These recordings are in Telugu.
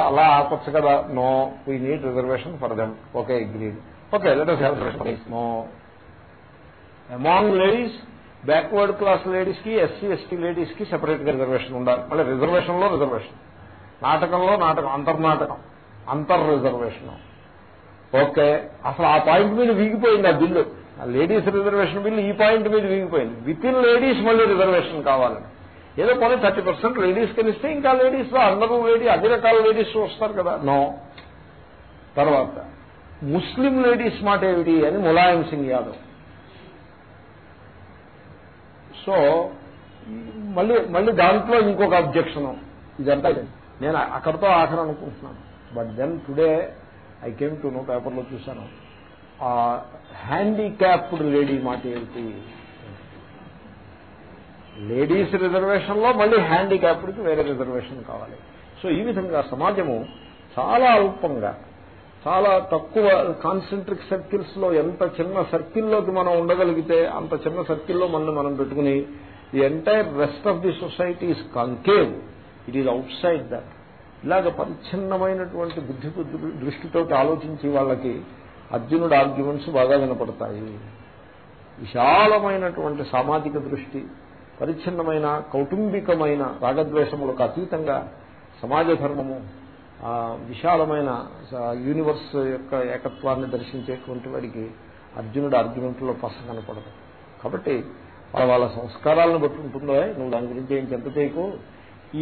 అలా ఆపచ్చు కదా. No we need reservation for them okay agreed okay let us have no. Among ladies backward class లేడీస్కి ఎస్సీ ఎస్టీ లేడీస్కి సెపరేట్గా రిజర్వేషన్ ఉండాలి. మళ్ళీ రిజర్వేషన్లో రిజర్వేషన్ నాటకంలో నాటకం అంతర్నాటకం. అంతర్ రిజర్వేషన్ ఓకే అసలు ఆ పాయింట్ మీద వీగిపోయింది ఆ బిల్లు. లేడీస్ రిజర్వేషన్ బిల్లు ఈ పాయింట్ మీద వీగిపోయింది. విత్ ఇన్ లేడీస్ మళ్ళీ రిజర్వేషన్ కావాలని ఏదో పోనీ థర్టీ పర్సెంట్ లేడీస్ కలిస్తే ఇంకా లేడీస్లో అందరూ లేడీ అన్ని రకాల లేడీస్ వస్తారు కదా. నో. తర్వాత ముస్లిం లేడీస్ మాట ఏమిటి అని ములాయం సింగ్ యాదవ్. సో మళ్ళీ మళ్ళీ దాంట్లో ఇంకొక అబ్జెక్షన్ ఇదంతా నేను అక్కడితో ఆఖరి అనుకుంటున్నాను. But then today I came to know పేపర్లో చూశాను. ఆ హ్యాండిక్యాప్డ్ లేడీ మాట ఏమిటి? లేడీస్ రిజర్వేషన్లో మళ్ళీ హ్యాండిక్యాప్డ్కి వేరే రిజర్వేషన్ కావాలి. సో ఈ విధంగా సమాజము చాలా అల్పంగా చాలా తక్కువ కాన్సెంట్రిక్ సర్కిల్స్లో ఎంత చిన్న సర్కిల్లోకి మనం ఉండగలిగితే అంత చిన్న సర్కిల్లో మనల్ని మనం పెట్టుకుని the entire rest of the society is concave it is outside that ఇలాగ పరిచ్ఛిన్నమైనటువంటి బుద్ధి దృష్టితో ఆలోచించి వాళ్ళకి అర్జునుడు ఆర్గ్యుమెంట్స్ బాగా వినపడతాయి. విశాలమైనటువంటి సామాజిక దృష్టి పరిచ్ఛిన్నమైన కౌటుంబికమైన రాగద్వేషములకు అతీతంగా సమాజ ధర్మము విశాలమైన యూనివర్స్ యొక్క ఏకత్వాన్ని దర్శించేటువంటి వాడికి అర్జునుడు ఆర్గ్యుమెంట్లో పస కనపడదు. కాబట్టి వాళ్ళ వాళ్ళ సంస్కారాలను బట్టి ఉంటుందో నువ్వు దాని గురించి ఏం చెంత చేయకు.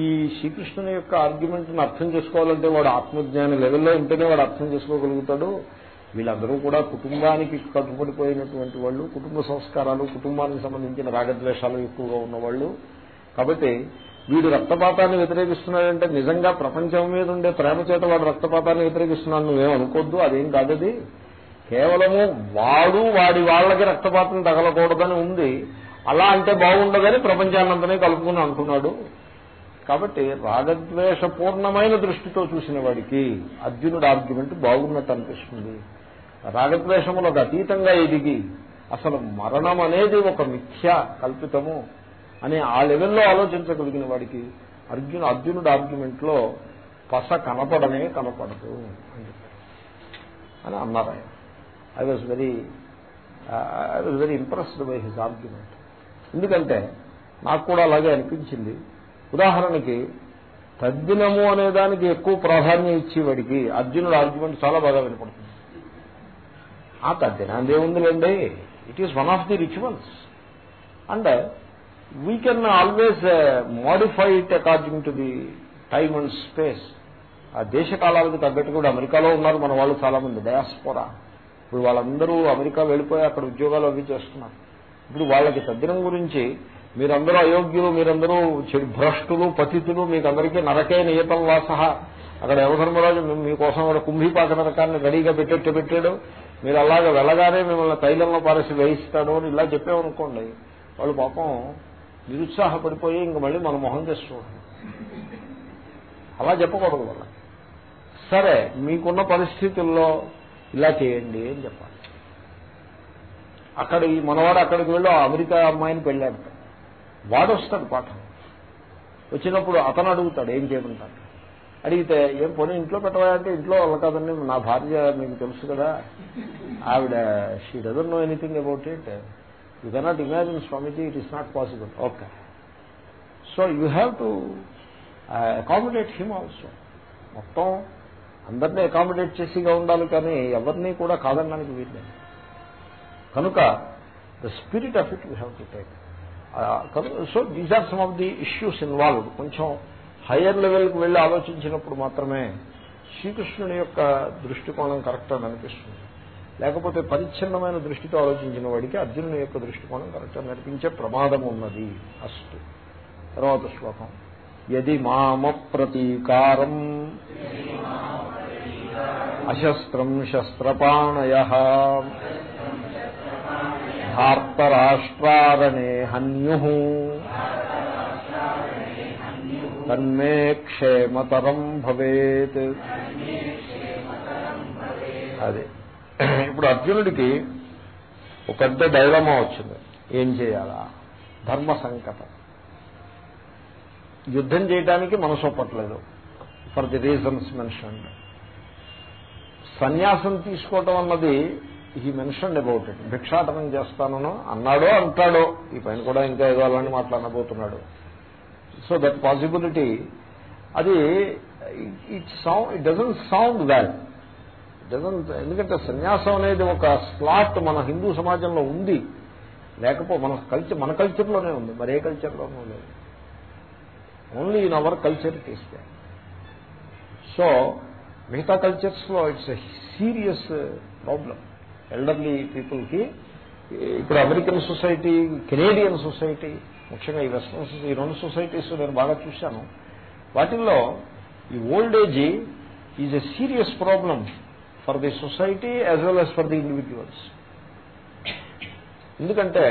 ఈ శ్రీకృష్ణుని యొక్క ఆర్గ్యుమెంట్ని అర్థం చేసుకోవాలంటే వాడు ఆత్మజ్ఞాని లెవెల్లో ఉంటేనే వాడు అర్థం చేసుకోగలుగుతాడు. వీళ్ళందరూ కూడా కుటుంబానికి కట్టుబడిపోయినటువంటి వాళ్ళు కుటుంబ సంస్కారాలు కుటుంబానికి సంబంధించిన రాగద్వేషాలు ఎక్కువగా ఉన్నవాళ్ళు. కాబట్టి వీడు రక్తపాతాన్ని వ్యతిరేకిస్తున్నాడంటే నిజంగా ప్రపంచం మీద ఉండే ప్రేమ చేత వాడు రక్తపాతాన్ని వ్యతిరేకిస్తున్నాడు నువ్వేమనుకోద్దు అదేం కాదది కేవలము వాడు వాడి వాళ్ళకి రక్తపాతం తగలకూడదని ఉంది. అలా అంటే బాగుండదని ప్రపంచాన్నంతనే కలుపుకుని అంటున్నాడు. కాబట్టి రాగద్వేషపూర్ణమైన దృష్టితో చూసిన వాడికి అర్జునుడు ఆర్గ్యుమెంట్ బాగున్నట్టు అనిపిస్తుంది. రాగద్వేషములకు అతీతంగా ఎదిగి అసలు మరణం అనేది ఒక మిథ్య కల్పితము అని ఆ లెవెల్లో ఆలోచించగలిగిన వాడికి అర్జున అర్జునుడు ఆర్గ్యుమెంట్లో పస కనపడనే కనపడదు అని అన్నారు ఆయన. I was very I was very impressed by his argument ఎందుకంటే నాకు కూడా అలాగే అనిపించింది. ఉదాహరణకి తద్దినము అనే దానికి ఎక్కువ ప్రాధాన్యం ఇచ్చేవాడికి అర్జునుడు ఆర్గ్యుమెంట్ చాలా బాగా వినపడుతుంది. ఆ తద్దినాంది ఏముందిలేండి it is one of the rituals and we can always modify it according to the time and space ఆ దేశ కాలాలకు తగ్గట్టు కూడా అమెరికాలో ఉన్నారు మన వాళ్ళు చాలా మంది డయాస్పోరా ఇప్పుడు వాళ్ళందరూ అమెరికా వెళ్ళిపోయి అక్కడ ఉద్యోగాలు అవి చేస్తున్నారు. ఇప్పుడు వాళ్ళకి తద్దినం గురించి మీరందరూ అయోగ్యులు మీరందరూ భ్రష్టులు పతితులు మీకు అందరికీ నరకే నియతం వాస అక్కడ యవధర్మరాజు మీకోసం కూడా కుంభీపాక నరకాన్ని రెడీగా పెట్టేట్టు పెట్టాడు. మీరు అలాగ వెళ్ళగానే మిమ్మల్ని తైలంలో పారేసి వేయిస్తాడు అని ఇలా చెప్పామనుకోండి వాళ్ళు పాపం నిరుత్సాహపడిపోయి ఇంక మళ్ళీ మన మొహం చేస్తూ అలా చెప్పకూడదు వాళ్ళ సరే మీకున్న పరిస్థితుల్లో ఇలా చేయండి అని చెప్పాలి. అక్కడ ఈ మనవాడు అక్కడికి వెళ్ళి అమెరికా అమ్మాయిని పెళ్ళాడు వాడు వస్తాడు పాఠం. వచ్చినప్పుడు అతను అడుగుతాడు ఏం చేయమంటాడు అడిగితే ఏం పోనీ ఇంట్లో పెట్టవా అంటే ఇంట్లో వాళ్ళ కాదండి నా భార్య మీకు తెలుసు కదా. ఆవిడ she doesn't know anything about it you cannot imagine Swamiji it is not possible okay so you have to accommodate him also మొత్తం అందరినీ అకామిడేట్ చేసిగా ఉండాలి కానీ ఎవరిని కూడా కాదనడానికి వీల్లేదు. కనుక the spirit of it you have to take so these are some of the issues involve కొంచెం హయ్యర్ లెవెల్కి వెళ్ళి ఆలోచించినప్పుడు మాత్రమే శ్రీకృష్ణుని యొక్క దృష్టికోణం కరెక్ట్ అని అనిపిస్తుంది. లేకపోతే పరిచ్ఛిన్నమైన దృష్టితో ఆలోచించిన వాడికి అర్జునుని యొక్క దృష్టికోణం కరెక్ట్ అని అనిపించే ప్రమాదం ఉన్నది. అస్తు. తర్వాత శ్లోకం. యది మామ ప్రతీకారం. అశస్త్రం శస్త్రపాణయ. ధార్తరాష్ట్రారణే హన్యు. తన్మే క్షేమతరం భవేత్. అదే. ఇప్పుడు అర్జునుడికి ఒక పెద్ద డైలమా వచ్చింది. ఏం చేయాలా? ధర్మ సంకటం. యుద్ధం చేయడానికి మనసు ఒప్పట్లేదు. ఫర్ ది రీజన్స్ మెన్షన్ సన్యాసం తీసుకోవటం అన్నది హీ మెన్షన్ అబౌట్ ఇట్. భిక్షాటనం చేస్తానను అన్నాడో అంటాడో ఈ పైన కూడా ఇంకా ఏదో అలాంటి మాట్లాడబోతున్నాడు. సో దట్ పాసిబిలిటీ అది it sound it doesn't sound well doesn't ఎందుకంటే సన్యాసం అనేది ఒక స్లాట్ మన హిందూ సమాజంలో ఉంది. లేకపోతే మన కల్చర్ మన కల్చర్లోనే ఉంది. మరే కల్చర్లోనూ లేదు ఓన్లీ ఇన్ అవర్ కల్చర్ తీస్తే సో మిగతా కల్చర్స్లో it's a serious problem elderly పీపుల్కి ఇప్పుడు అమెరికన్ సొసైటీ కెనేడియన్ సొసైటీ ముఖ్యంగా ఈ వెస్ట్రన్ ఈ రెండు సొసైటీస్ నేను బాగా చూశాను. వాటిల్లో ఈ old age is a serious problem for the society as well as for the individuals ఎందుకంటే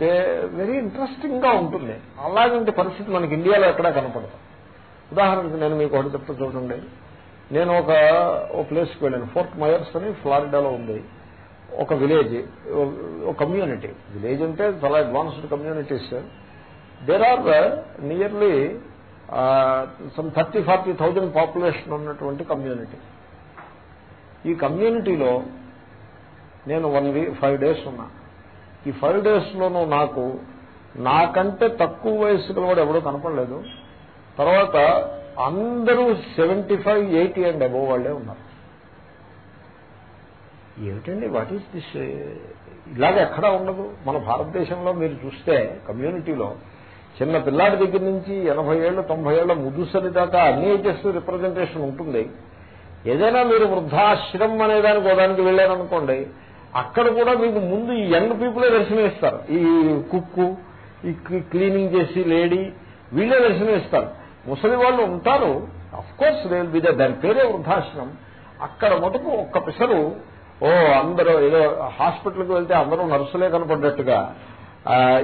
దే వెరీ ఇంట్రెస్టింగ్గా ఉంటుంది. అలాగంటి పరిస్థితి మనకి ఇండియాలో ఎక్కడా కనపడదు. ఉదాహరణకు నేను మీకు ఒకటి చెప్తా చూడండి. నేను ఒక ఓ ప్లేస్కి వెళ్ళాను. ఫోర్ట్ మయర్స్ అని ఫ్లారిడాలో ఉంది. ఒక విలేజ్ ఒక కమ్యూనిటీ విలేజ్ అంటే చాలా advanced communities there are nearly some thirty forty thousand population ఉన్నటువంటి కమ్యూనిటీ ఈ కమ్యూనిటీలో నేను వన్ వీక్ ఫైవ్ డేస్ ఉన్నా. ఈ ఫైవ్ డేస్లోనూ నాకు నాకంటే తక్కువ వయసు కూడా ఎవడో కనపడలేదు. తర్వాత అందరూ seventy five eighty and above వాళ్ళే ఉన్నారు. ఏమిటండి? వాట్ ఈస్ దిస్ ఇలాగ ఎక్కడా ఉండదు. మన భారతదేశంలో మీరు చూస్తే కమ్యూనిటీలో చిన్న పిల్లాడి దగ్గర నుంచి ఎనభై ఏళ్ళు తొంభై ఏళ్ళ ముదుసరి దాకా అన్ని ఏజెస్ రిప్రజెంటేషన్ ఉంటుంది. ఏదైనా మీరు వృద్ధాశ్రమం అనే దానికి ఒకదానికి వెళ్ళారనుకోండి అక్కడ కూడా మీకు ముందు ఈ యంగ్ పీపులే దర్శనమిస్తారు. ఈ కుక్కు ఈ క్లీనింగ్ చేసి లేడీ వీళ్ళే దర్శనమిస్తారు. ముసలి వాళ్ళు ఉంటారు. Of course they will be దాని పేరే వృద్ధాశ్రమం. అక్కడ మటుకు ఒక్క పిసరు ఓ అందరూ ఏదో హాస్పిటల్కి వెళ్తే అందరూ నర్సులే కనపడ్డట్టుగా.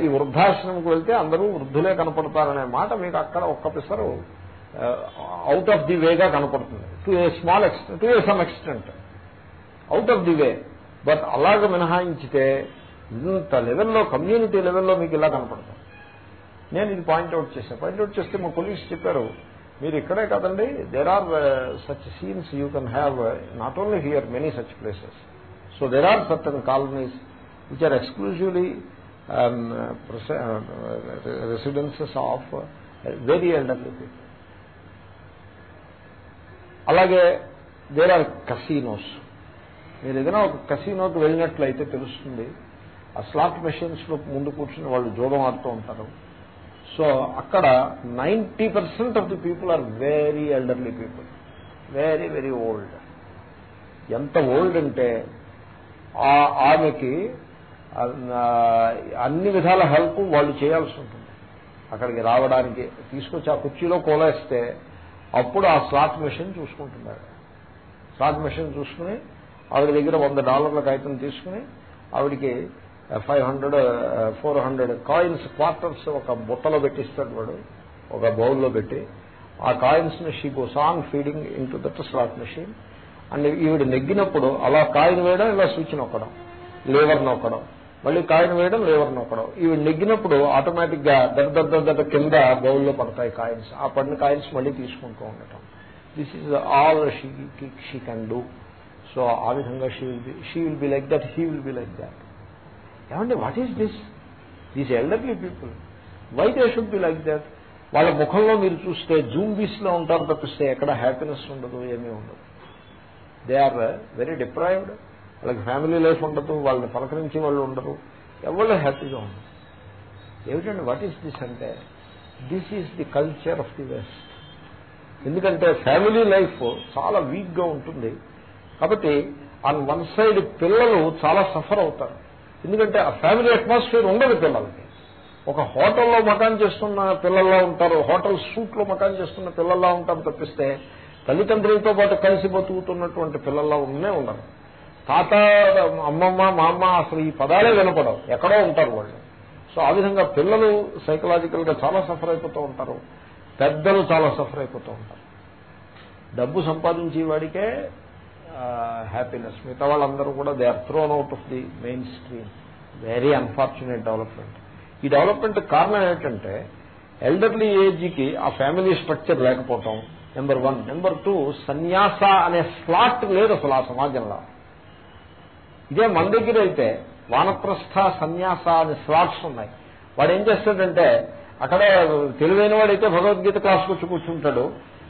ఈ వృద్ధాశ్రమంకి వెళ్తే అందరూ వృద్ధులే కనపడతారనే మాట మీకు అక్కడ ఒక్క పిసరు అవుట్ ఆఫ్ ది వేగా కనపడుతుంది. To a small extent to a some extent out of the way but అలాగ మినహాయించితే ఇంత లెవెల్లో కమ్యూనిటీ లెవెల్లో మీకు ఇలా కనపడతాం నేను ఇది పాయింట్అవుట్ చేశాను పాయింట్అవుట్ చేస్తే మా పోలీస్ చెప్పారు మీరు ఇక్కడే కాదండి there are such scenes you can have not only here many such places so there are certain colonies which are exclusively residences of very elderly people అలాగే దేర్ ఆర్ కసీనోస్ మీరు ఏదైనా ఒక కసీనోకి వెళ్ళినట్లయితే తెలుస్తుంది ఆ స్లాట్ మెషిన్స్లో ముందు కూర్చుని వాళ్ళు జోగం ఆడుతూ ఉంటారు. సో అక్కడ ninety percent of the people are very elderly people very very old ఎంత ఓల్డ్ అంటే ఆమెకి అన్ని విధాల హెల్ప్ వాళ్ళు చేయాల్సి ఉంటుంది. అక్కడికి రావడానికి తీసుకొచ్చి ఆ కుర్చీలో కోలేస్తే అప్పుడు ఆ స్లాట్ మెషిన్ చూసుకుంటున్నాడు స్లాట్ మెషిన్ చూసుకుని ఆవిడ దగ్గర వంద డాలర్ల కాగితం తీసుకుని ఆవిడికి five hundred four hundred coins quarters ఒక బుట్టలో పెట్టిస్తాడు వాడు ఒక బౌల్లో పెట్టి. ఆ కాయిన్స్ని she goes on feeding in to that slot machine. And ఈవిడ నెగ్గినప్పుడు అలా కాయిన్ వేయడం ఇలా స్విచ్ నొక్కడం లేవర్ నొక్కడం మళ్ళీ కాయిన్ వేయడం లేవర్ నొక్కడం. ఇవి నెగ్గినప్పుడు ఆటోమేటిక్గా దడ దడ కింద బౌల్లో పడతాయి కాయిన్స్. ఆ పడిన కాయిన్స్ మళ్ళీ తీసుకుంటూ ఉండటం. This is all she she can do so ఆ విధంగా she will be she will be like that he will be like that ఏమండి what is this these elderly people why they should be like that వాళ్ళ ముఖంలో మీరు చూస్తే జూంబీస్లో ఉంటారు తప్పిస్తే ఎక్కడ హ్యాపీనెస్ ఉండదు ఏమీ ఉండదు. దే ఆర్ వెరీ డిప్రైవ్డ్ వాళ్ళకి ఫ్యామిలీ లైఫ్ ఉండదు వాళ్ళని పలకరించి వాళ్ళు ఉండరు. ఎవరు హ్యాపీగా ఉండదు ఏమిటండి వాట్ ఈస్ దిస్ అంటే? This is the culture of the west ఎందుకంటే ఫ్యామిలీ లైఫ్ చాలా వీక్గా ఉంటుంది. కాబట్టి ఆన్ వన్ సైడ్ పిల్లలు చాలా సఫర్ అవుతారు. ఎందుకంటే ఆ ఫ్యామిలీ అట్మాస్ఫియర్ ఉండదు పిల్లలకి. ఒక హోటల్లో మకాన్ చేస్తున్న పిల్లల్లా ఉంటారు హోటల్ సూట్లో మకాన్ చేస్తున్న పిల్లల్లా ఉంటారు తప్పిస్తే తల్లిదండ్రులతో పాటు కలిసి బతుకుతున్నటువంటి పిల్లల్లా ఉన్నే ఉండరు. తాత అమ్మమ్మ మా అమ్మ అసలు ఈ పదాలే వినపడవు. ఎక్కడో ఉంటారు వాళ్ళు. సో ఆ విధంగా పిల్లలు సైకలాజికల్గా చాలా సఫర్ అయిపోతూ ఉంటారు. పెద్దలు చాలా సఫర్ అయిపోతూ ఉంటారు. డబ్బు సంపాదించే వాడికే హ్యాపీనెస్ మిగతా వాళ్ళందరూ కూడా they are thrown out of the main stream very unfortunate development ఈ డెవలప్మెంట్ కారణం ఏంటంటే ఎల్డర్లీ ఏజ్కి ఆ ఫ్యామిలీ స్ట్రక్చర్ లేకపోవటం నెంబర్ వన్ నెంబర్ టూ సన్యాస అనే స్లాట్ లేదు అసలు ఆ సమాజంలో. ఇదే మన దగ్గర అయితే వానప్రస్థ సన్యాస అనే స్లాట్స్ ఉన్నాయి. వాడు ఏం చేస్తాడంటే అక్కడ తెలివైన వాడైతే భగవద్గీత క్లాస్కి వచ్చి కూర్చుంటాడు.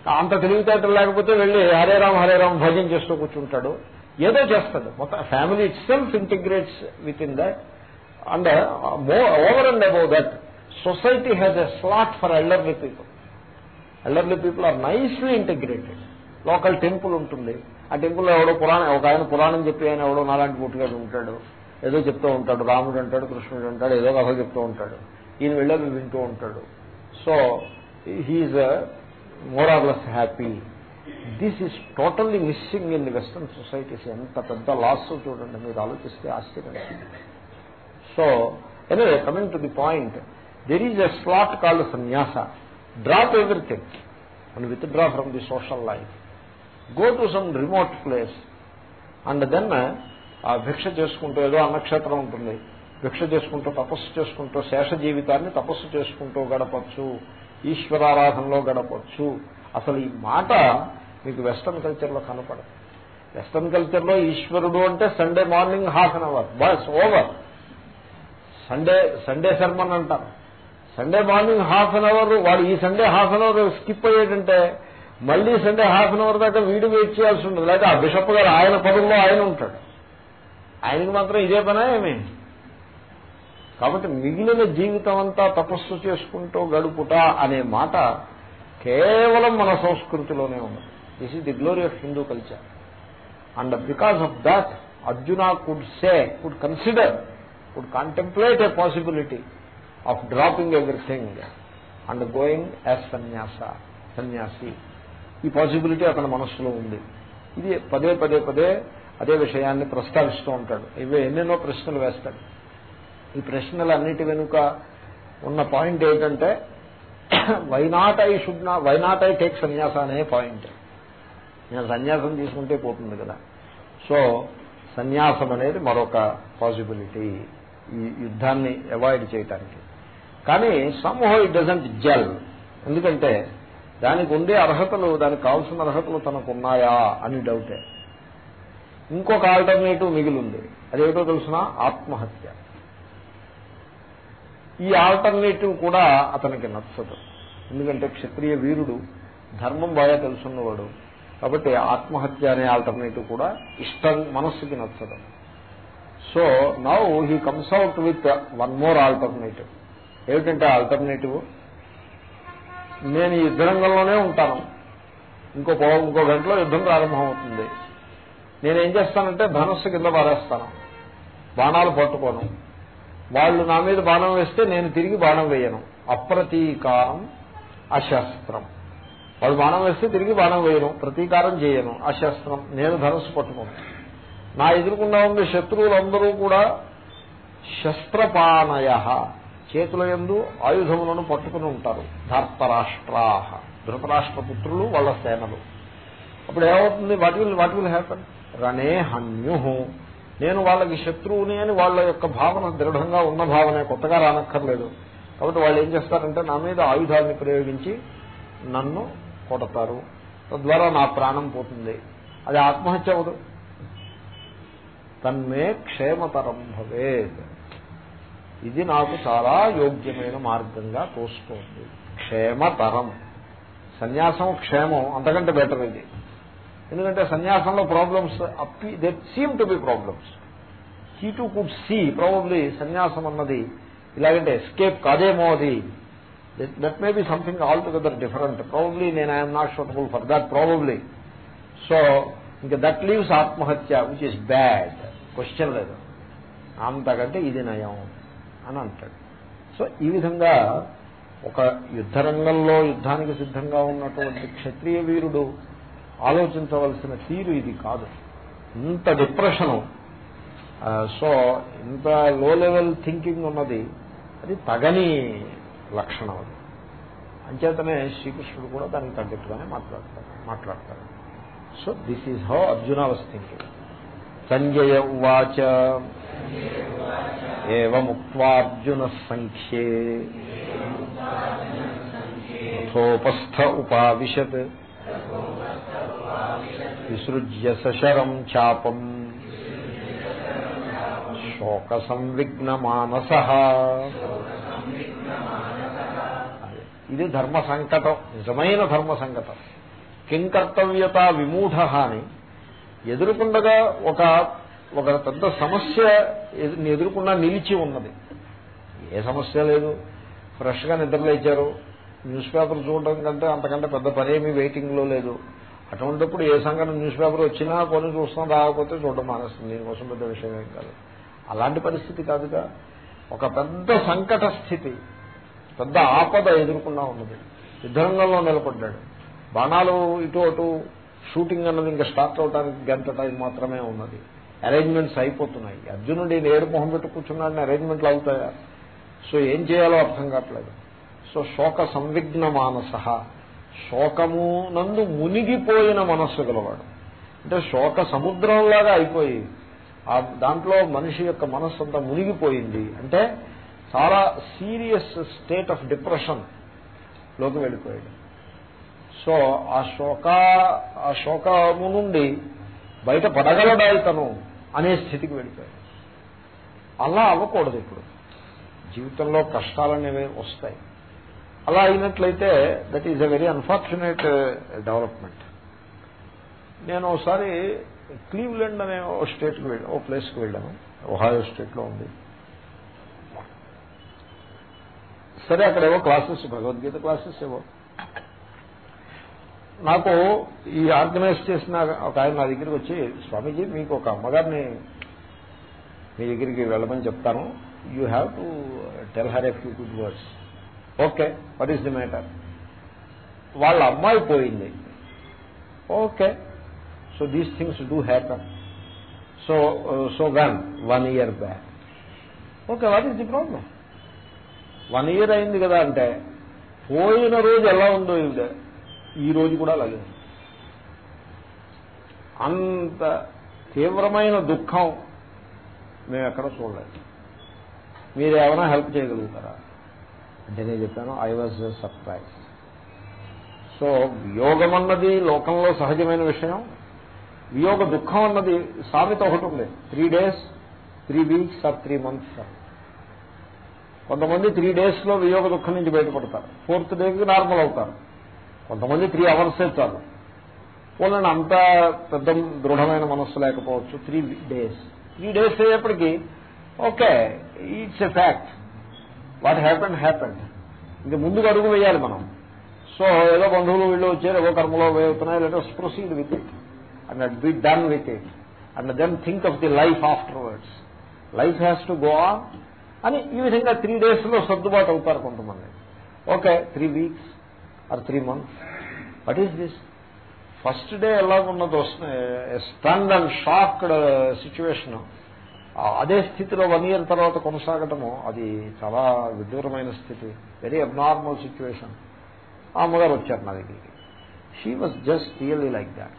అంత తెలివితేటలు లేకపోతే వెళ్ళి హరే రామ్ హరే రామ్ భజన చేస్తూ కూర్చుంటాడు. ఏదో చేస్తాడు. మొత్తం family itself integrates within that and over and above that society has a slot for elderly people elderly people are nicely integrated local temple ఉంటుంది. ఆ టెంపుల్లో ఎవడో పురాణం ఒక ఆయన పురాణం చెప్పి ఆయన ఎవడో నాలాంటి పుట్టుగాడు ఉంటాడు. ఏదో చెప్తూ ఉంటాడు. రాముడు అంటాడు కృష్ణుడు అంటాడు ఏదో కథ చెప్తూ ఉంటాడు. ఈయన వెళ్ళి వింటూ ఉంటాడు. So he more or less happy this is totally missing in western western societies ఎంత పెద్ద లాస్ చూడండి మీరు ఆలోచిస్తే ఆశ్చర్యం. So anyway coming to the point there is a slot called sanyasa drop everything and withdraw from the social life go to some remote place and then ఆ భిక్ష చేసుకుంటూ ఏదో అన్నక్షేత్రం ఉంటుంది. భిక్ష చేసుకుంటూ తపస్సు చేసుకుంటూ శేష జీవితాన్ని తపస్సు చేసుకుంటూ గడపచ్చు. ఈశ్వరారాధనలో గడపచ్చు. అసలు ఈ మాట మీకు వెస్టర్న్ కల్చర్లో కనపడదు. వెస్టర్న్ కల్చర్లో ఈశ్వరుడు అంటే Sunday morning half an hour. Bus over. Sunday Sunday sermon అంటారు. Sunday morning half an hour వాడు ఈ Sunday half an hour skip అయ్యేటంటే మళ్ళీ సండే హాఫ్ అన్ అవర్ దాకా వీడు వెయిట్ చేయాల్సి ఉంటుంది లేకపోతే ఆ బిషప్ గారు ఆయన పదంలో ఆయన ఉంటాడు. ఆయనకి మాత్రం ఇదే పనా ఏమి? కాబట్టి మిగిలిన జీవితం అంతా తపస్సు చేసుకుంటూ గడుపుట అనే మాట కేవలం మన సంస్కృతిలోనే ఉంది this is the glory of Hindu culture and because of that Arjuna could say could consider could contemplate a possibility of dropping everything and going as sanyasa sanyasi ఈ పాసిబిలిటీ అతని మనస్సులో ఉంది. ఇది పదే పదే పదే అదే విషయాన్ని ప్రస్తావిస్తూ ఉంటాడు. ఇవే ఎన్నెన్నో ప్రశ్నలు వేస్తాడు. ఈ ప్రశ్నలన్నిటి వెనుక ఉన్న పాయింట్ ఏంటంటే వైనాట్ ఐ షుడ్ నా why not I take sanyasa అనే పాయింట్ నేను సన్యాసం తీసుకుంటే పోతుంది కదా. సో సన్యాసం అనేది మరొక పాసిబిలిటీ ఈ యుద్ధాన్ని అవాయిడ్ చేయటానికి. కానీ సమ్హో ఇట్ డజంట్ జెల్ ఎందుకంటే దానికి ఉండే అర్హతలు దానికి కావాల్సిన అర్హతలు తనకు ఉన్నాయా అని డౌటే ఇంకొక ఆల్టర్నేటివ్ మిగిలింది అదేమిటో తెలుసిన? ఆత్మహత్య. ఈ ఆల్టర్నేటివ్ కూడా అతనికి నచ్చదు. ఎందుకంటే క్షత్రియ వీరుడు ధర్మం బాగా తెలుసున్నవాడు. కాబట్టి ఆత్మహత్య అనే ఆల్టర్నేటివ్ కూడా ఇష్టం మనస్సుకి నచ్చదు. So now he comes out with one more alternative ఏమిటంటే ఆల్టర్నేటివ్ నేను ఈ యుద్ధరంగంలోనే ఉంటాను. ఇంకో ఇంకో గంటలో యుద్ధం ప్రారంభమవుతుంది. నేనేం చేస్తానంటే ధనస్సు కింద పారేస్తాను. బాణాలు పట్టుకోను. వాళ్ళు నా మీద బాణం వేస్తే నేను తిరిగి బాణం వేయను. అప్రతీకారం అశస్త్రం. వాళ్ళు బాణం వేస్తే తిరిగి బాణం వేయను ప్రతీకారం చేయను అశస్త్రం. నేను ధనస్సు పట్టుకోను నా ఎదురుకుండా ఉండే శత్రువులందరూ కూడా శస్త్రపాణయ చేతుల ఎందు ఆయుధములను పట్టుకుని ఉంటారు. ధర్తరాష్ట్రాహ. ధృతరాష్ట్ర పుత్రులు వాళ్ళ సేనలు. అప్పుడు ఏమవుతుంది? వాటి విల్ వాటి విల్ హ్యాపన్? రణే హన్యు. నేను వాళ్ళకి శత్రువుని అని వాళ్ళ యొక్క భావన దృఢంగా ఉన్న భావనే కొత్తగా రానక్కర్లేదు. కాబట్టి వాళ్ళు ఏం చేస్తారంటే నా మీద ఆయుధాలని ప్రయోగించి నన్ను కొడతారు. తద్వారా నా ప్రాణం పోతుంది. అది ఆత్మహత్య అవదు. తన్మే క్షేమతరం భవేద్ ఇది నాకు చాలా యోగ్యమైన మార్గంగా తోస్తుంది. క్షేమతరం. సన్యాసం క్షేమం. అంతకంటే బెటర్ ఇది. ఎందుకంటే సన్యాసంలో problems Appi that seem to be problems he to could see probably సన్యాసం అన్నది ఇలాగంటే ఎస్కేప్ కాదేమో అది. That may be something altogether different probably నేను I'm not suitable for that probably so ఇంకా దట్ లీవ్స్ ఆత్మహత్య విచ్ ఇస్ బ్యాడ్ క్వశ్చన్ లేదు. అంతకంటే ఇది నయం అని అంటాడు. సో ఈ విధంగా ఒక యుద్ధరంగంలో యుద్ధానికి సిద్ధంగా ఉన్నటువంటి క్షత్రియ వీరుడు ఆలోచించవలసిన తీరు ఇది కాదు. ఇంత డిప్రెషను. సో ఇంత లో లెవెల్ థింకింగ్ ఉన్నది అది తగని లక్షణం అది. అంచేతనే శ్రీకృష్ణుడు కూడా దానికి తగ్గట్టుగానే మాట్లాడతారు మాట్లాడతారు so this is how Arjuna was thinking Sanjaya ఉవాచ. ఏముక్వార్జున సంఖ్యే అథోపస్థ ఉపావిశత్. విసృజ్య సశరం చాపం. శోక సంవిఘ్న మానస ఇది ధర్మ సంకటం నిజమైన ధర్మ సంకటం కింకర్తవ్యత విమూఢ అని. ఎదురుకుండగా ఒక ఒక పెద్ద సమస్య ఎదురుకుండా నిలిచి ఉన్నది. ఏ సమస్య లేదు. ఫ్రెష్గా నిద్రలేచారు. న్యూస్ పేపర్ చూడడం కంటే అంతకంటే పెద్ద పనేమీ వెయిటింగ్లో లేదు. అటువంటిప్పుడు ఏ సంఘటన న్యూస్ పేపర్ వచ్చినా కొన్ని చూస్తాం రాకపోతే చూడడం మానేస్తుంది. దీనికోసం పెద్ద విషయం ఏం కాదు. అలాంటి పరిస్థితి కాదుగా. ఒక పెద్ద సంకట స్థితి పెద్ద ఆపద ఎదుర్కొన్నా ఉన్నది. యుద్ధరంగంలో నిలబడ్డాడు బాణాలు ఇటు అటు షూటింగ్ అన్నది ఇంకా స్టార్ట్ అవడానికి గంట టైం మాత్రమే ఉన్నది. అరేంజ్మెంట్స్ అయిపోతున్నాయి. అర్జునుడు నేడు మొహం పెట్టు కూర్చున్నాడని అరేంజ్మెంట్లు అవుతాయా? సో ఏం చేయాలో అర్థం కావట్లేదు. సో శోక సంవిఘ్న మానస శోకము నందు మునిగిపోయిన మనస్సు గలవాడు. అంటే శోక సముద్రంలాగా అయిపోయి ఆ దాంట్లో మనిషి యొక్క మనస్సు అంతా మునిగిపోయింది. అంటే చాలా సీరియస్ స్టేట్ ఆఫ్ డిప్రెషన్లోకి వెళ్ళిపోయాడు సో ఆ శోక ఆ శోకము నుండి బయట పడగలడాయి తను అనే స్థితికి వెళ్ళిపోయాడు. అలా అవ్వకూడదు ఇప్పుడు. జీవితంలో కష్టాలనేవి వస్తాయి. అలా అయినట్లయితే that is a very unfortunate development నేను ఒకసారి క్లీవ్లాండ్ అనే ఓ స్టేట్కి వెళ్ళాను ఓ ప్లేస్కి వెళ్ళాను ఒహాయో స్టేట్లో ఉంది. సరే అక్కడ ఏవో క్లాసెస్ భగవద్గీత క్లాసెస్ ఏవో. నాకు ఈ ఆర్గనైజ్ చేసిన ఒక ఆయన నా దగ్గరికి వచ్చి స్వామీజీ మీకు ఒక అమ్మగారిని మీ దగ్గరికి వెళ్ళమని చెప్తాను. You have to tell her a few good words okay what is the matter వాళ్ళ అమ్మాయి పోయింది. Okay so these things do happen so so gone one year back okay what is the problem one year అయింది కదా అంటే పోయిన రోజు ఎలా ఉందో ఈవిడ ఈ రోజు కూడా అలాగే. అంత తీవ్రమైన దుఃఖం మేము ఎక్కడ చూడలేదు. మీరు ఏమైనా హెల్ప్ చేయగలుగుతారా? అంటే నేను చెప్పాను ఐ వాజ్ సర్ప్రైజ్ సో వియోగం అన్నది లోకంలో సహజమైన విషయం. వియోగ దుఃఖం అన్నది సామెత ఒకటి ఉంది. Three days three weeks or three months కొంతమంది త్రీ డేస్లో వియోగ దుఃఖం నుంచి బయటపడతారు. ఫోర్త్ డేకి నార్మల్ అవుతారు. కొంతమంది త్రీ అవర్సే చాలు. పోలండి అంత పెద్ద దృఢమైన మనస్సు లేకపోవచ్చు. Three days three days అయ్యేప్పటికీ okay it's a fact what happened happened ఇంక ముందుకు అడుగు వేయాలి మనం. సో ఏదో బంధువులు వీళ్ళు వచ్చారు ఏదో కర్మలో వేవుతున్నాయి letters proceed with it and be done with it and then think of the life afterwards life has to go on అని ఈ విధంగా త్రీ డేస్లో సర్దుబాటు అవుతారు కొంతమంది. Okay three weeks or three months what is this first day ఎలాగున్నదో stun and shocked situation అదే స్థితిలో వన్ ఇయర్ తర్వాత కొనసాగటము అది చాలా విదూరమైన స్థితి. వెరీ అబ్నార్మల్ సిచ్యువేషన్ ఆ అమ్మగారు వచ్చారు నా దగ్గరికి. She was just really like that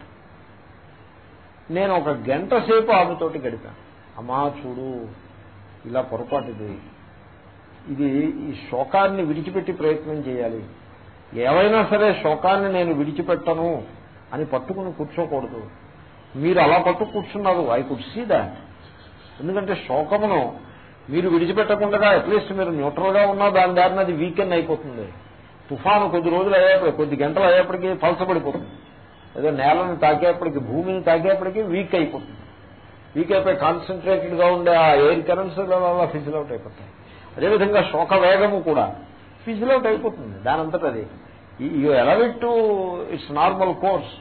నేను ఒక గంట సేపు ఆమెతోటి గడిపాను. అమ్మా చూడు ఇలా పొరపాటు ఇది ఇది ఈ శోకాన్ని విడిచిపెట్టి ప్రయత్నం చేయాలి. ఏవైనా సరే శోకాన్ని నేను విడిచిపెట్టను అని పట్టుకుని కూర్చోకూడదు. మీరు అలా పట్టు కూర్చున్నారు. ఐ కుడ్ సీ దాట్ ఎందుకంటే శోకమును మీరు విడిచిపెట్టకుండా అట్లీస్ట్ మీరు న్యూట్రల్గా ఉన్నా దాని దారిని అది వీకెండ్ అయిపోతుంది. తుఫాను కొద్ది రోజులు అయ్యేప్పటికి కొద్ది గంటలు అయ్యేప్పటికీ పలసపడిపోతుంది ఏదో నేలను తాకేప్పటికి భూమిని తాకేప్పటికీ వీక్ అయిపోతుంది. వీక్ అయిపోయి కాన్సన్ట్రేటెడ్గా ఉండే ఆ ఎయిర్ కరెన్స్ అలా ఫిజిల్ అవుట్ అయిపోతాయి. అదేవిధంగా శోక వేగము కూడా ఫిజిల్ అవుట్ అయిపోతుంది. దానంతట అది you allow it to its normal course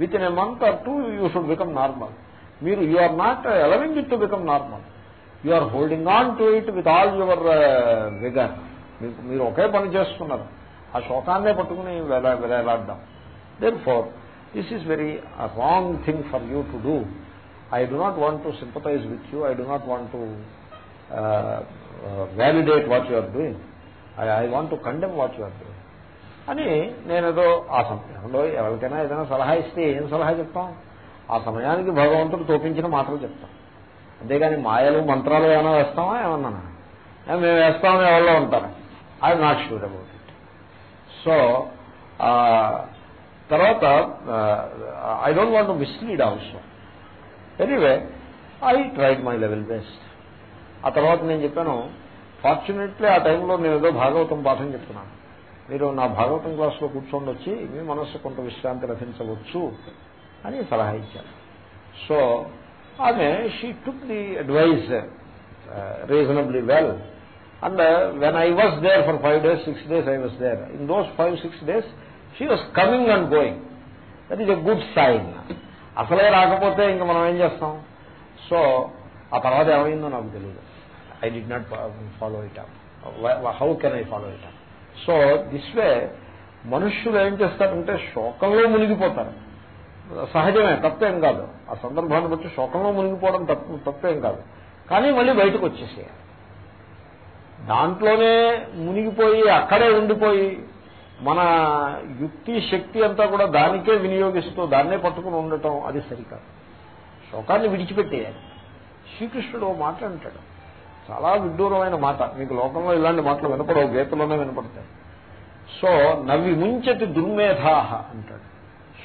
within a month or two you should become normal మీరు you are not allowing it to become normal you are holding on to it with all your vigour మీకు మీరు ఒకే పని చేస్తున్నారు. ఆ శోకాన్నే పట్టుకుని వేలాడదాం then for this is very wrong thing for you to do I do not want to sympathise with you I do not want to validate what you are doing I I want to condemn what you are doing అని నేనేదో ఆ సమయంలో ఎవరికైనా ఏదైనా సలహా ఇస్తే ఏం సలహా చెప్తాం? ఆ సమయానికి భగవంతుడు తోపించిన మాటలు చెప్తాం. అంతేగాని మాయలు మంత్రాలు ఏమైనా వేస్తామా ఏమన్నా? మేము వేస్తామని ఎవరో ఉంటారు? I not sure about it so తర్వాత I don't want mislead also anyway I tried my level best ఆ తర్వాత నేను చెప్పాను ఫార్చునేట్లీ ఆ టైంలో నేను ఏదో భాగవతం పాఠం చెప్తున్నాను. మీరు నా భాగవతం క్లాస్లో కూర్చొని వచ్చి మీ మనస్సు కొంత విశ్రాంతి లభించవచ్చు. అని సలహా ఇచ్చారు సో ఆమె she took the advice reasonably well and when I was there for five days six days I was there in those five six days she was coming and going that is a good sign అసలే రాకపోతే ఇంకా మనం ఏం చేస్తాం? సో ఆ తర్వాత ఏమైందో నాకు తెలియదు I did not follow it up how can I follow it up so this way మనుష్యులు ఏం చేస్తారంటే శోకంలో మునిగిపోతారు. సహజమే తప్పేం కాదు. ఆ సందర్భాన్ని బట్టి శోకంలో మునిగిపోవడం తప్పు తప్పేం కాదు. కానీ మళ్ళీ బయటకు వచ్చేసేయాలి దాంట్లోనే మునిగిపోయి అక్కడే ఉండిపోయి మన యుక్తి శక్తి అంతా కూడా దానికే వినియోగిస్తూ దాన్నే పట్టుకుని ఉండటం అది సరికాదు. శోకాన్ని విడిచిపెట్టేయాలి. శ్రీకృష్ణుడు ఓ మాట అంటాడు. చాలా విడ్డూరమైన మాట. మీకు లోకంలో ఇలాంటి మాటలు వినపడవు గీతలోనే వినపడతాయి. సో నవ్వి ముంచటి దుర్మేధాహ అంటాడు.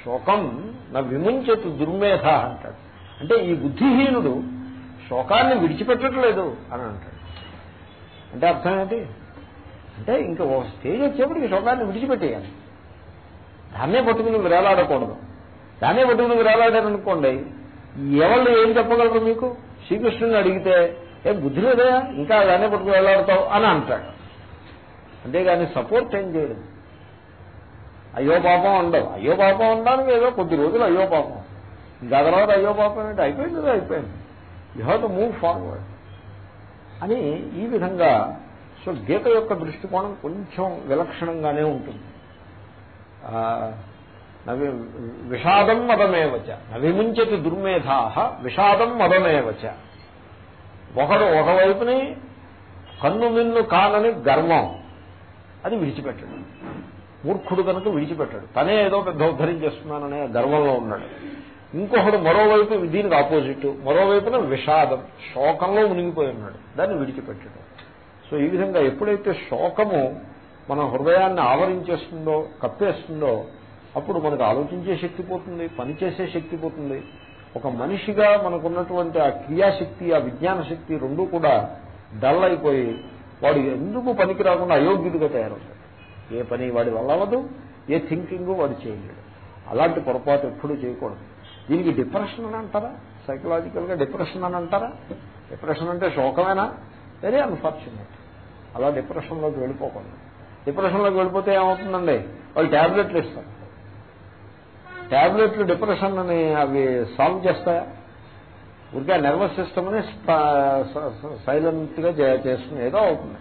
శోకం నా విముంచతి దుర్మేధ అంటాడు. అంటే ఈ బుద్ధిహీనుడు శోకాన్ని విడిచిపెట్టట్లేదు అని అంటాడు. అంటే అర్థం ఏంటి? అంటే ఇంకా ఓ స్టేజ్ వచ్చేప్పటికి శోకాన్ని విడిచిపెట్టేయాలి. దాన్నే పట్టుకుని వేలాడకూడదు దాన్నే పట్టుకుని వేలాడారనుకోండి ఎవళ్ళు ఏం చెప్పగలరు మీకు? శ్రీకృష్ణుని అడిగితే ఏం బుద్ధి లేదా ఇంకా దాన్నే పట్టుకుని వేలాడతావు అని అంటాడు. అంతేగాని సపోర్ట్ ఏం చేయడం అయ్యో పాపం ఉండవు అయ్యో పాపం ఉండడానికి ఏదో కొద్ది రోజులు అయ్యో పాపం ఇంకా తర్వాత అయ్యో పాపం ఏంటి? అయిపోయింది కదా అయిపోయింది. You have to move forward అని ఈ విధంగా సో గీత యొక్క దృష్టికోణం కొంచెం విలక్షణంగానే ఉంటుంది. నవి విషాదం మదమేవచ నవిముంచతి దుర్మేధా విషాదం మదమేవచ ఒకడు ఒకవైపుని కన్ను మిన్ను కానని గర్వం. అది విడిచిపెట్టడం. మూర్ఖుడు కనుక విడిచిపెట్టాడు. తనే ఏదో పెద్ద ఉద్ధరించేస్తున్నాననే గర్వంలో ఉన్నాడు. ఇంకొకడు మరోవైపు దీనికి ఆపోజిట్ మరోవైపున విషాదం శోకంలో మునిగిపోయి ఉన్నాడు. దాన్ని విడిచిపెట్టాడు. సో ఈ విధంగా ఎప్పుడైతే శోకము మన హృదయాన్ని ఆవరించేస్తుందో కప్పేస్తుందో అప్పుడు మనకు ఆలోచించే శక్తి పోతుంది పనిచేసే శక్తి పోతుంది. ఒక మనిషిగా మనకున్నటువంటి ఆ క్రియాశక్తి ఆ విజ్ఞాన శక్తి రెండూ కూడా డల్ అయిపోయి వాడు ఎందుకు పనికి రాకుండా అయోగ్యుడిగా తయారవుతాడు? ఏ పని వాడి వల్ల అవ్వదు ఏ థింకింగ్ వాడు చేయలేడు. అలాంటి పొరపాటు ఎప్పుడూ చేయకూడదు. దీనికి డిప్రెషన్ అని అంటారా? సైకలాజికల్గా డిప్రెషన్ అని అంటారా? డిప్రెషన్ అంటే శోకమేనా? వెరీ అన్ఫార్చునేట్ అలా డిప్రెషన్లోకి వెళ్ళిపోకూడదు. డిప్రెషన్లోకి వెళ్ళిపోతే ఏమవుతుందండి? వాళ్ళు ట్యాబ్లెట్లు ఇస్తారు. ట్యాబ్లెట్లు డిప్రెషన్ అని అవి సాల్వ్ చేస్తాయా? ఊరికే నర్వస్ సిస్టమ్ని సైలెంట్గా చేస్తుంది ఏదో అవుతుంది.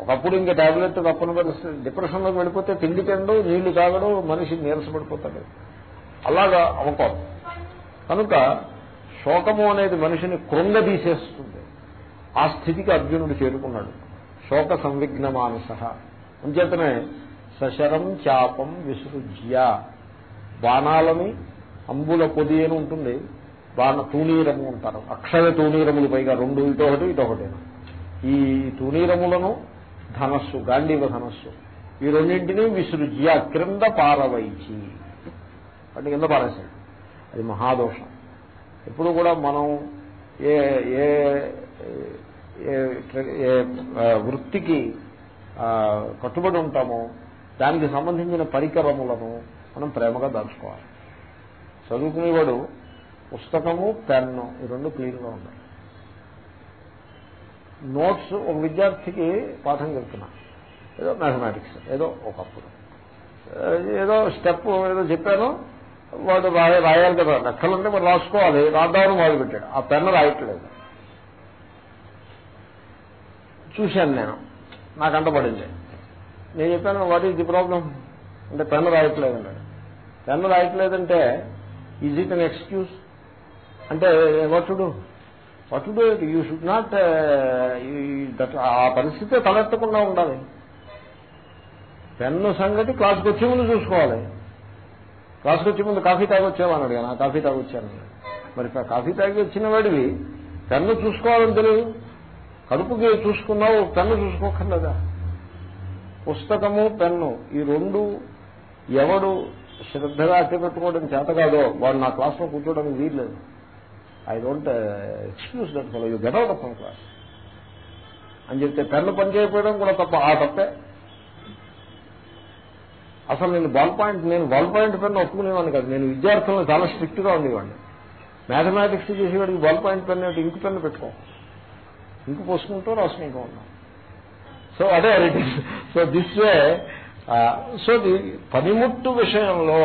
ఒకప్పుడు ఇంకా టాబ్లెట్ తప్పని పరిస్థితి. డిప్రెషన్లోకి వెళ్ళిపోతే తిండి తిండు నీళ్ళు తాగడు మనిషి నీరసపడిపోతాడు. అలాగా అవ్వకూడదు. కనుక శోకము అనేది మనిషిని కృంగదీసేస్తుంది. ఆ స్థితికి అర్జునుడు చేరుకున్నాడు. శోక సంవిఘ్న మానస అంచేతనే సశరం చాపం విసృజ్య. బాణాలని అంబుల పొది అని ఉంటుంది. బాణ తూనీరము అంటారు. అక్షయ తూనీరములు పైగా రెండు ఇటొకటి ఇటొకటి. ఈ తూనీరములను ధనస్సు గాంధీవ ధనస్సు. ఈ రెండింటినీ విసృజ్య క్రింద పారవైచి. వాటి కింద పారేశాడు. అది మహాదోషం. ఎప్పుడు కూడా మనం ఏ ఏ ఏ వృత్తికి కట్టుబడి ఉంటామో దానికి సంబంధించిన పరికరములను మనం ప్రేమగా దాచుకోవాలి. చదువుకునేవాడు పుస్తకము పెన్ను ఈ రెండు క్లీన్గా ఉండాలి. నోట్స్ ఒక విద్యార్థికి పాఠం చెప్తున్నా. ఏదో మ్యాథమెటిక్స్ ఏదో ఒకప్పుడు. ఏదో స్టెప్ ఏదో చెప్పాను వాడు రాయ రాయాలి కదా. లెక్కలుంటే మరి రాసుకోవాలి. రాద్దామని మొదలు పెట్టాడు. ఆ పెన్ను రాయట్లేదు. చూశాను నేను. నాకు అంటపడింది. నేను చెప్పాను వాట్ ఈజ్ ది ప్రాబ్లం అంటే పెన్ను రాయట్లేదు అన్నాడు పెన్ను రాయట్లేదంటే ఈజ్ ఇట్ అన్ ఎక్స్క్యూజ్ అంటే what to do what do it you should not ఆ పరిస్థితి తలెత్తకుండా ఉండాలి. పెన్ను సంగతి క్లాస్కి వచ్చే ముందు చూసుకోవాలి. క్లాస్కి వచ్చే ముందు కాఫీ తాగొచ్చావని అడిగాను. ఆ కాఫీ తాగొచ్చాను. మరి కాఫీ తాగి వచ్చిన వాడివి పెన్ను చూసుకోవాలని తెలియదు. కడుపుకి చూసుకున్నావు పెన్ను చూసుకోకర్లేదా? పుస్తకము పెన్ను ఈ రెండు ఎవడు శ్రద్ధగా అట్టి పెట్టుకోవడం చేత కాదో వాడు నా క్లాస్లో కూర్చోవడానికి వీల్లేదు. I don't excuse that fellow you get out of class అని చెప్తే పెన్ను పనిచేయకపోవడం కూడా తప్ప ఆ తప్పే. అసలు నేను బాల్ పాయింట్ నేను బాల్ పాయింట్ పెన్ను ఒప్పుకునేవాడిని కాదు. నేను విద్యార్థులను చాలా స్ట్రిక్ట్గా ఉండేవాడిని. మ్యాథమెటిక్స్ చేసేవాడికి ball point pen ink pen పెట్టుకో. ఇంకు పోసుకుంటూ రాసుకుంటూ ఉన్నాం. సో అదే so this way so the పనిముట్టు విషయంలో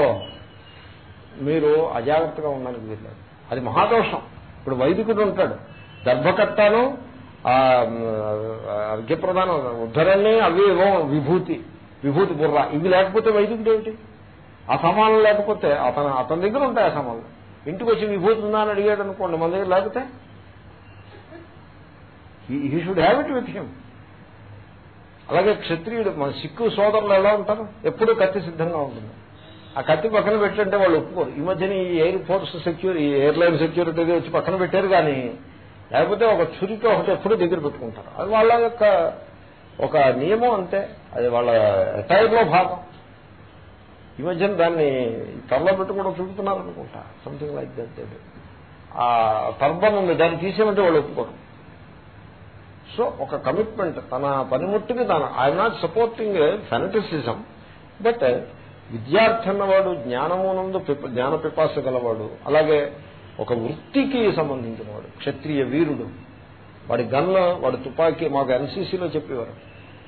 మీరు అజాగ్రత్తగా ఉండడానికి వీల్లేదు. అది మహాదోషం. ఇప్పుడు వైదికుడు ఉంటాడు. దర్భకట్టాను అర్ఘ్యప్రధానం ఉద్ధరణి అవి ఏవో విభూతి విభూతి బుర్ర. ఇవి లేకపోతే వైదికుడు ఏమిటి? ఆ లేకపోతే అతను అతని దగ్గర ఉంటాయి ఆ ఇంటికి వచ్చి విభూతి ఉందా అని అడిగాడు అనుకోండి మన దగ్గర లేకపోతే? He should have it with him అలాగే క్షత్రియుడు మన సిక్కు సోదరులు ఎలా ఉంటారు? ఎప్పుడూ కత్తి సిద్ధంగా ఉంటుంది. ఆ కత్తి పక్కన పెట్టంటే వాళ్ళు ఒప్పుకోరు. ఈ మధ్యన ఈ air force security airline security వచ్చి పక్కన పెట్టారు కానీ లేకపోతే ఒక చురితో ఒకటి ఎప్పుడు దగ్గర పెట్టుకుంటారు. అది వాళ్ళ యొక్క ఒక నియమం అంతే. అది వాళ్ళ రిటైర్లో భాగం. ఈ మధ్యన దాన్ని త్వరలో పెట్టుకోవడం చూపుతున్నారు అనుకుంటా సంథింగ్ లైక్ దట్ ఆ టర్బన్ ఉంది. దాన్ని తీసేమంటే వాళ్ళు ఒప్పుకోరు. సో ఒక కమిట్మెంట్ తన పనిముట్టుకి తన I'm not supporting fanaticism but విద్యార్థి అన్నవాడు జ్ఞానమునందు జ్ఞాన పిపాస గలవాడు అలాగే ఒక వృత్తికి సంబంధించిన వాడు క్షత్రియ వీరుడు. వాడి గన్ను వాడి తుపాకీ మాకు ఎన్సీసీలో చెప్పేవారు.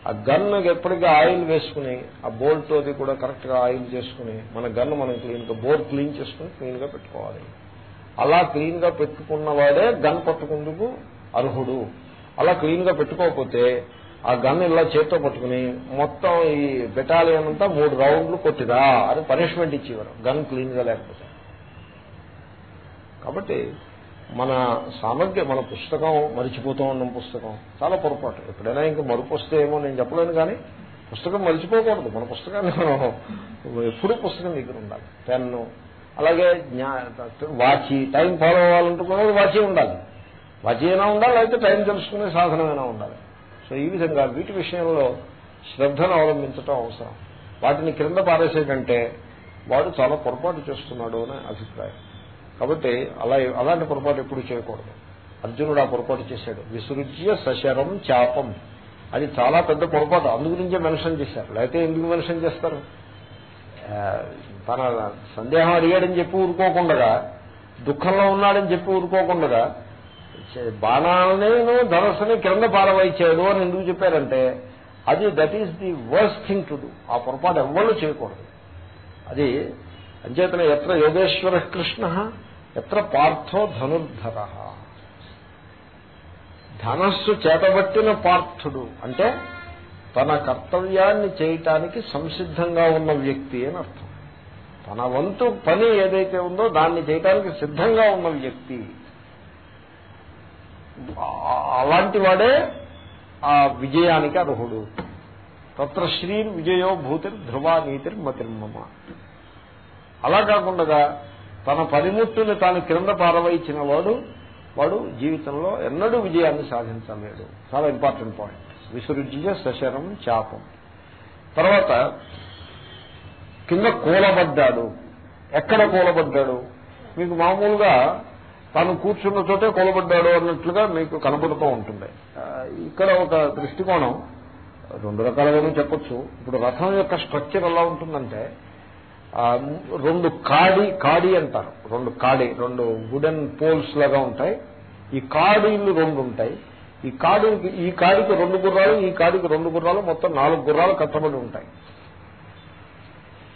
ఆ గన్ను ఎప్పటికీ ఆయిల్ వేసుకుని ఆ బోల్ట్ అది కూడా కరెక్ట్గా ఆయిల్ చేసుకుని మన గన్ను మనం క్లీన్గా బోర్ క్లీన్ చేసుకుని క్లీన్గా పెట్టుకోవాలి. అలా క్లీన్గా పెట్టుకున్న వాడే గన్ పట్టుకుందుకు అర్హుడు. అలా క్లీన్గా పెట్టుకోకపోతే ఆ గన్ ఇలా చేత్తో పట్టుకుని మొత్తం ఈ బెటాలియన్ అంతా మూడు రౌండ్లు కొట్టిరా అని పనిష్మెంట్ ఇచ్చేవారు. గన్ క్లీన్గా లేకపోతే. కాబట్టి మన సామర్థ్య మన పుస్తకం మరిచిపోతూ ఉన్న పుస్తకం చాలా పొరపాటు. ఎప్పుడైనా ఇంకా మరుపు వస్తే ఏమో నేను చెప్పలేను కానీ పుస్తకం మరిచిపోకూడదు. మన పుస్తకాన్ని మనం ఎప్పుడు పుస్తకం దగ్గర ఉండాలి. పెన్ను అలాగే వాచి టైం ఫాలో అవ్వాలంటుకున్నది వాచి ఉండాలి. వాచి అయినా ఉండాలి అయితే టైం తెలుసుకునే సాధనమైనా ఉండాలి. సో ఈ విధంగా వీటి విషయంలో శ్రద్ధను అవలంబించటం అవసరం. వాటిని క్రింద పారేసేటంటే వాడు చాలా పొరపాటు చేస్తున్నాడు అనే అభిప్రాయం. కాబట్టి అలా అలాంటి పొరపాటు ఎప్పుడు చేయకూడదు. అర్జునుడు ఆ పొరపాటు చేశాడు. విసృజ్య సశరం చాపం. అది చాలా పెద్ద పొరపాటు. అందు గురించే మెన్షన్ చేశారు. లేకపోతే ఎందుకు మెన్షన్ చేస్తారు? తన సందేహం అడిగాడని చెప్పి ఊరుకోకుండా దుఃఖంలో ఉన్నాడని చెప్పి ఊరుకోకుండా బాణాలని ధనస్సుని కింద పారవైచాడు అని ఎందుకు చెప్పారంటే అది that is the worst thing to do ఆ పొరపాటు ఎవ్వరూ చేయకూడదు. అది అంచేతన ఎత్ర యోగేశ్వర కృష్ణ ఎత్ర పార్థో ధనుర్ధర. ధనస్సు చేతబట్టిన పార్థుడు అంటే తన కర్తవ్యాన్ని చేయటానికి సంసిద్ధంగా ఉన్న వ్యక్తి అని అర్థం. తన వంతు పని ఏదైతే ఉందో దాన్ని చేయటానికి సిద్ధంగా ఉన్న వ్యక్తి. అలాంటి వాడే ఆ విజయానికి అర్హుడు. తత్ర శ్రీ విజయో భూతిర్ ధ్రువా నీతిర్ మతిర్మమ అలా కాకుండా తన పనిముట్టుని తాను క్రింద పారవయించిన వాడు వాడు జీవితంలో ఎన్నడూ విజయాన్ని సాధించలేడు. చాలా ఇంపార్టెంట్ పాయింట్. విసృజ్య సశరం చాపం. తర్వాత కింద కూలబడ్డాడు. ఎక్కడ కూలబడ్డాడు? మీకు మామూలుగా తాను కూర్చున్న చోటే కూలబడ్డాడు అన్నట్లుగా మీకు కనపడుతూ ఉంటుంది. ఇక్కడ ఒక దృష్టికోణం రెండు రకాలుగానే చెప్పొచ్చు. ఇప్పుడు రథం యొక్క స్ట్రక్చర్ ఎలా ఉంటుందంటే రెండు కాడి కాడి అంటారు. రెండు కాడి రెండు వుడెన్ పోల్స్ లాగా ఉంటాయి. ఈ కాడీలు రెండు ఉంటాయి. ఈ కాడికి ఈ కాడికి రెండు గుర్రాలు ఈ కాడికి రెండు గుర్రాలు మొత్తం నాలుగు గుర్రాలు కట్టబడి ఉంటాయి.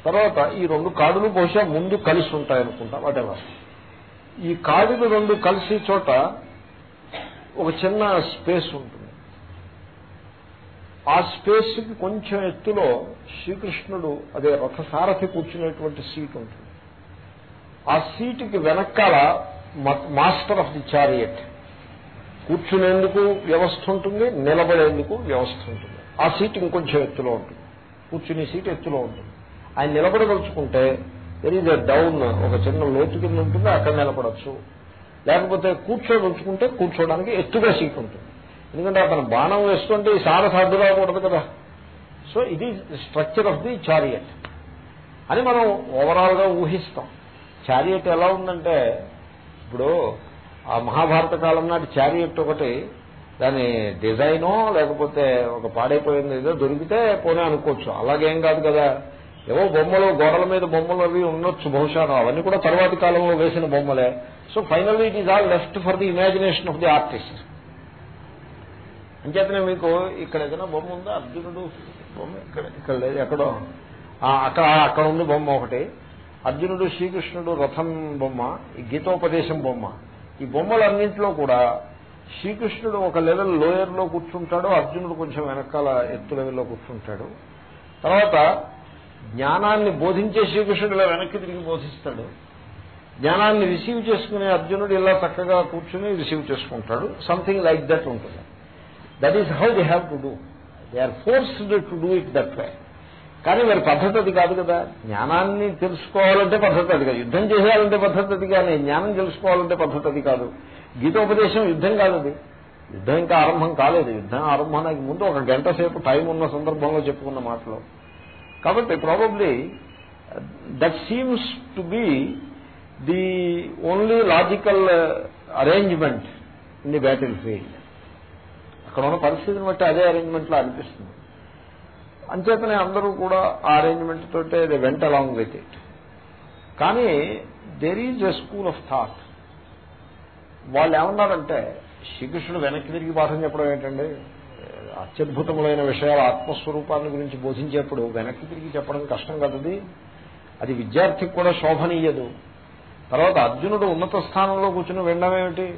తర్వాత ఈ రెండు కాడులు బహుశా ముందు కలిసి ఉంటాయి అనుకుంటా వాటెవర్ ఈ కాడిలు రెండు కలిసి చోట ఒక చిన్న స్పేస్ ఉంటుంది. ఆ స్పేస్కి కొంచెం ఎత్తులో శ్రీకృష్ణుడు అదే రథసారథి కూర్చునేటువంటి సీట్ ఉంటుంది. ఆ సీటుకి వెనకాల మాస్టర్ ఆఫ్ ది చారియట్. కూర్చునేందుకు వ్యవస్థ ఉంటుంది నిలబడేందుకు వ్యవస్థ ఉంటుంది. ఆ సీట్ ఇంకొంచెం ఎత్తులో ఉంటుంది. కూర్చునే సీట్ ఎత్తులో ఉంటుంది. ఆయన నిలబడదలుచుకుంటే దెర్ ఈజ్ డౌన్ ఒక చిన్న లోతు కింద ఉంటుంది అక్కడ నిలబడచ్చు. లేకపోతే కూర్చోదలుచుకుంటే కూర్చోడానికి ఎత్తుగా సీట్ ఉంటుంది. ఎందుకంటే అతను బాణం వేస్తుంటే ఈ సార సాధ్య రాకూడదు కదా. సో ఇది స్ట్రక్చర్ ఆఫ్ ది చారియట్ అని మనం ఓవరాల్గా ఊహిస్తాం. చారియట్ ఎలా ఉందంటే ఇప్పుడు ఆ మహాభారత కాలం నాటి చారియట్ ఒకటి దాని డిజైనో లేకపోతే ఒక పాడైపోయింది ఏదో దొరికితే పోనీ అనుకోవచ్చు. అలాగేం కాదు కదా. ఏవో బొమ్మలు గోడల మీద బొమ్మలు అవి ఉండొచ్చు బహుశా. అవన్నీ కూడా తర్వాతి కాలంలో వేసిన బొమ్మలే. So finally it is all left for the imagination of the artist. అంచేతనే మీకు ఇక్కడ ఏదైనా బొమ్మ ఉందా? అర్జునుడు బొమ్మ ఇక్కడ ఇక్కడ లేదు ఎక్కడో. అక్కడ అక్కడ ఉంది బొమ్మ ఒకటి. అర్జునుడు శ్రీకృష్ణుడు రథం బొమ్మ ఈ గీతోపదేశం బొమ్మ. ఈ బొమ్మలన్నింటిలో కూడా శ్రీకృష్ణుడు ఒక లెవెల్ లోయర్లో కూర్చుంటాడు అర్జునుడు కొంచెం వెనకాల ఎత్తు లెవెల్లో కూర్చుంటాడు. తర్వాత జ్ఞానాన్ని బోధించే శ్రీకృష్ణుడు ఇలా వెనక్కి తిరిగి బోధిస్తాడు. జ్ఞానాన్ని రిసీవ్ చేసుకునే అర్జునుడు ఇలా చక్కగా కూర్చుని రిసీవ్ చేసుకుంటాడు. సంథింగ్ లైక్ దట్ ఉంటుంది. That is how they have to do they are forced to do it that way కానీ మరి పద్ధతి అది కాదు కదా. జ్ఞానాన్ని తెలుసుకోవాలంటే పద్ధతి అది కాదు. యుద్ధం చేసేయాలంటే పద్ధతి అది కానీ జ్ఞానం తెలుసుకోవాలంటే పద్ధతి అది కాదు. గీతోపదేశం యుద్ధం కాదు అది. యుద్ధం ఇంకా ఆరంభం కాలేదు. యుద్ధం ఆరంభానికి ముందు ఒక గంట సేపు టైం ఉన్న సందర్భంలో చెప్పుకున్న మాటలో. కాబట్టి probably that seems to be the only logical arrangement in the battlefield అక్కడ ఉన్న పరిస్థితిని బట్టి అదే అరేంజ్మెంట్లో అనిపిస్తుంది. అంచేతనే అందరూ కూడా ఆ అరేంజ్మెంట్ తోటే దే వెంట అలాంగ్ విత్ ఇట్ కానీ there is a school of thought వాళ్ళు ఏమన్నారంటే శ్రీకృష్ణుడు వెనక్కి తిరిగి పాఠం చెప్పడం ఏంటండి? అత్యద్భుతములైన విషయాలు ఆత్మస్వరూపాన్ని గురించి బోధించేప్పుడు వెనక్కి తిరిగి చెప్పడం కష్టం కదది. అది విద్యార్థికి కూడా శోభనీయదు. తర్వాత అర్జునుడు ఉన్నత స్థానంలో కూర్చుని వినడమేమిటి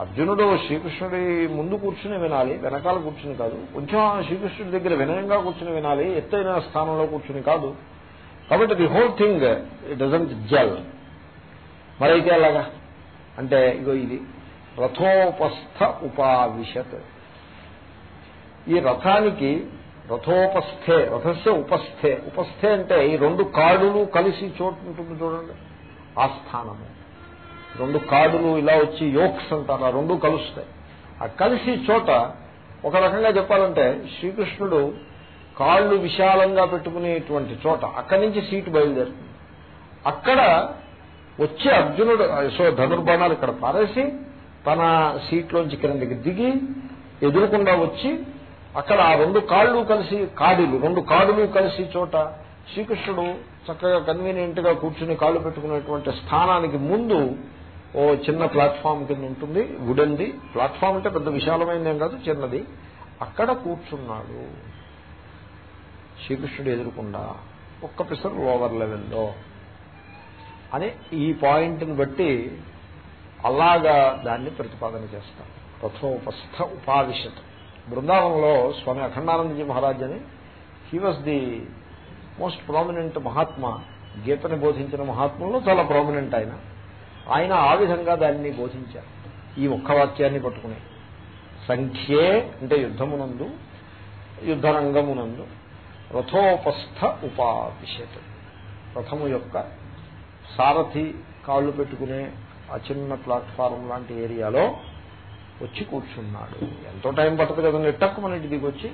అర్జునుడు శ్రీకృష్ణుడి ముందు కూర్చుని వినాలి వెనకాల కూర్చుని కాదు. కొంచెం శ్రీకృష్ణుడి దగ్గర వినయంగా కూర్చుని వినాలి ఎత్తైన స్థానంలో కూర్చుని కాదు. కాబట్టి the whole thing it doesn't gel. మరైతే అలాగా అంటే ఇగో ఇది. రథోపస్థ ఉపావిశత్. ఈ రథానికి రథోపస్థే రథస్య ఉపస్థే. ఉపస్థే అంటే ఈ రెండు కాడులు కలిసి చోటు ఉంటుంది చూడండి. ఆ స్థానము. రెండు కాడులు ఇలా వచ్చి యోక్స్ అంటారు ఆ రెండు కలుస్తాయి. ఆ కలిసి చోట ఒక రకంగా చెప్పాలంటే శ్రీకృష్ణుడు కాళ్ళు విశాలంగా పెట్టుకునేటువంటి చోట అక్కడి నుంచి సీటు బయలుదేరుతుంది. అక్కడ వచ్చి అర్జునుడు సో ధనుర్బాణాలు ఇక్కడ పారేసి తన సీట్లోంచి కిందకి దిగి ఎదురుకుండా వచ్చి అక్కడ ఆ రెండు కాళ్ళు కలిసి కాడిలు రెండు కాడులు కలిసి చోట శ్రీకృష్ణుడు చక్కగా కన్వీనియంట్గా కూర్చుని కాళ్ళు పెట్టుకునేటువంటి స్థానానికి ముందు ఓ చిన్న ప్లాట్ఫామ్ కింద ఉంటుంది వుడెన్ది ప్లాట్ఫామ్ అంటే పెద్ద విశాలమైనది ఏం కాదు చిన్నది. అక్కడ కూర్చున్నాడు. శ్రీకృష్ణుడు ఎదురుకుండా ఒక్క పిసర్ లోవర్ లెవెల్లో అని ఈ పాయింట్ని బట్టి అలాగా దాన్ని ప్రతిపాదన చేస్తాం రథోపస్థ ఉపావిశతం బృందావనంలో స్వామి అఖండానందజీ మహారాజ్ అని he was the most prominent Mahatma గీతని బోధించిన మహాత్ముల్లో చాలా ప్రామినెంట్ ఆయన. ఆయన ఆ విధంగా దాన్ని బోధించారు. ఈ ఒక్క వాక్యాన్ని పట్టుకుని. సంఖ్యే అంటే యుద్ధమునందు యుద్ధరంగమునందు రథోపస్థ ఉపావిశత్ రథము యొక్క సారథి కాళ్ళు పెట్టుకునే ఆ చిన్న ప్లాట్ఫారం లాంటి ఏరియాలో వచ్చి కూర్చున్నాడు. ఎంతో టైం పట్టదు కదండి మన ఇంటి దిగి వచ్చి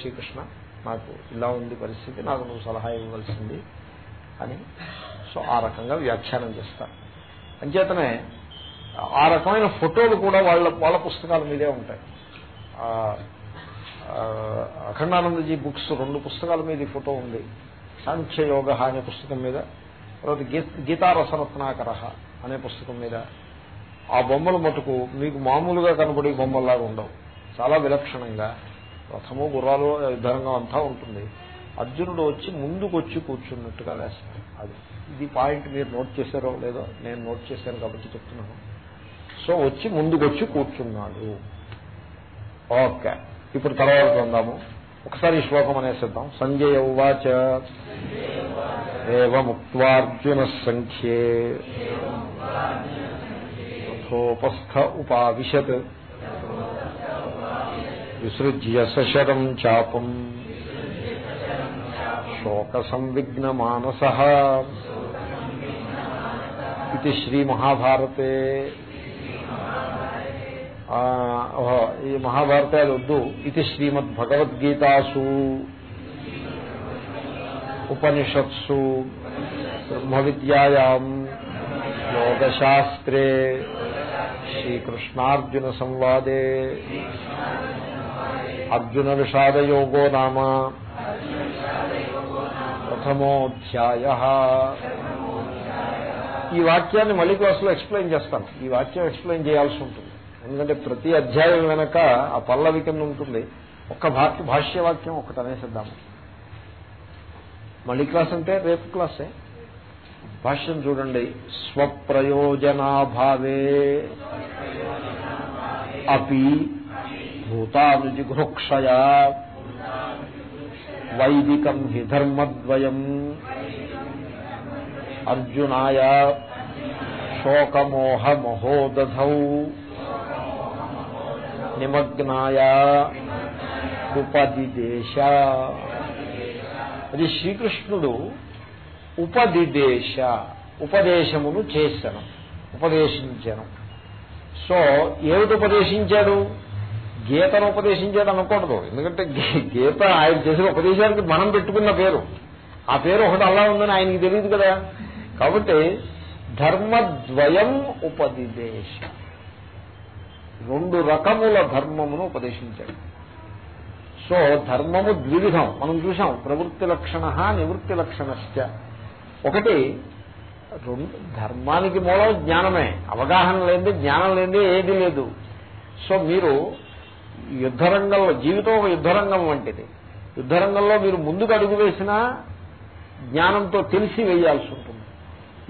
శ్రీకృష్ణ నాకు ఇలా ఉంది పరిస్థితి నాకు నువ్వు సలహా ఇవ్వవలసింది అని. సో ఆ రకంగా వ్యాఖ్యానం చేస్తారు. అంచేతనే ఆ రకమైన ఫోటోలు కూడా వాళ్ళ వాళ్ళ పుస్తకాల మీదే ఉంటాయి. అఖండానందజీ బుక్స్ రెండు పుస్తకాల మీద ఫోటో ఉంది. సాంఖ్యయోగ అనే పుస్తకం మీద తర్వాత గీతారసరత్నాకర అనే పుస్తకం మీద ఆ బొమ్మలు మటుకు మీకు మామూలుగా కనబడే బొమ్మల్లాగా ఉండవు. చాలా విలక్షణంగా రథము గుర్రాలు యుద్ధరంగం అంతా ఉంటుంది. అర్జునుడు వచ్చి ముందుకు వచ్చి కూర్చున్నట్టుగా వేస్తాడు. అది ఇది పాయింట్ మీరు నోట్ చేశారో లేదో నేను నోట్ చేశాను కాబట్టి చెప్తున్నాను. సో వచ్చి ముందుకొచ్చి కూర్చున్నాడు. ఓకే. ఇప్పుడు తర్వాత అందాము ఒకసారి ఈ శ్లోకం అనేసిద్దాం. సంజయ ఉవాచ. ఏముక్వార్జున సంఖ్యే రథోపస్థ ఉపావిశత్. విసృజ్య సశరం చాపం. శోక సంవిఘ్న మానస ఇది శ్రీ మహాభారతే ఈ మహాభారతాలు వద్దు. ఇది శ్రీమద్ భగవద్గీతాసు ఉపనిషత్సు. బ్రహ్మ విద్యాయాం యోగశాస్త్రే. శ్రీకృష్ణార్జున సంవాదే అర్జున విషాదయోగో నామ. ప్రథమోధ్యాయ. ఈ వాక్యాన్ని మళ్ళీ క్లాసులో ఎక్స్ప్లెయిన్ చేస్తాను. ఈ వాక్యం ఎక్స్ప్లెయిన్ చేయాల్సి ఉంటుంది. ఎందుకంటే ప్రతి అధ్యాయం వెనక ఆ పల్లవి కింద ఉంటుంది. ఒక్క భాష్యవాక్యం ఒకటి అనేసిద్దాము మళ్ళీ క్లాస్ అంటే రేపు క్లాసే. భాష్యం చూడండి. స్వప్రయోజనాభావే అపి భూతానుజిఘృక్షయా వైదికం హి ధర్మద్వయం. అర్జునాయ శోకమోహమహోదధౌ. నిమగ్నాయ ఉపదిదేశ. అది శ్రీకృష్ణుడు ఉపదిదేశ ఉపదేశమును చేశాను ఉపదేశించాను. సో ఏమిటి ఉపదేశించాడు? గీతను ఉపదేశించాడు అనకూడదు. ఎందుకంటే గీత ఆయన చేసిన ఉపదేశానికి మనం పెట్టుకున్న పేరు. ఆ పేరు ఒకటి అలా ఉందని ఆయనకి తెలియదు కదా. కాబట్టి ధర్మద్వయం ఉపదిదేశ. రెండు రకముల ధర్మమును ఉపదేశించాడు. సో ధర్మము ద్విధం మనం చూసాం ప్రవృత్తి లక్షణ నివృత్తి లక్షణశ్చ. ఒకటి రెండు ధర్మానికి మూలం జ్ఞానమే. అవగాహన లేనిదే జ్ఞానం లేనిదే ఏది లేదు. సో మీరు యుద్ధరంగంలో జీవితం ఒక యుద్ధరంగం వంటిది. యుద్ధరంగంలో మీరు ముందుకు అడుగు వేసినా జ్ఞానంతో తెలిసి వేయాల్సి ఉంటుంది.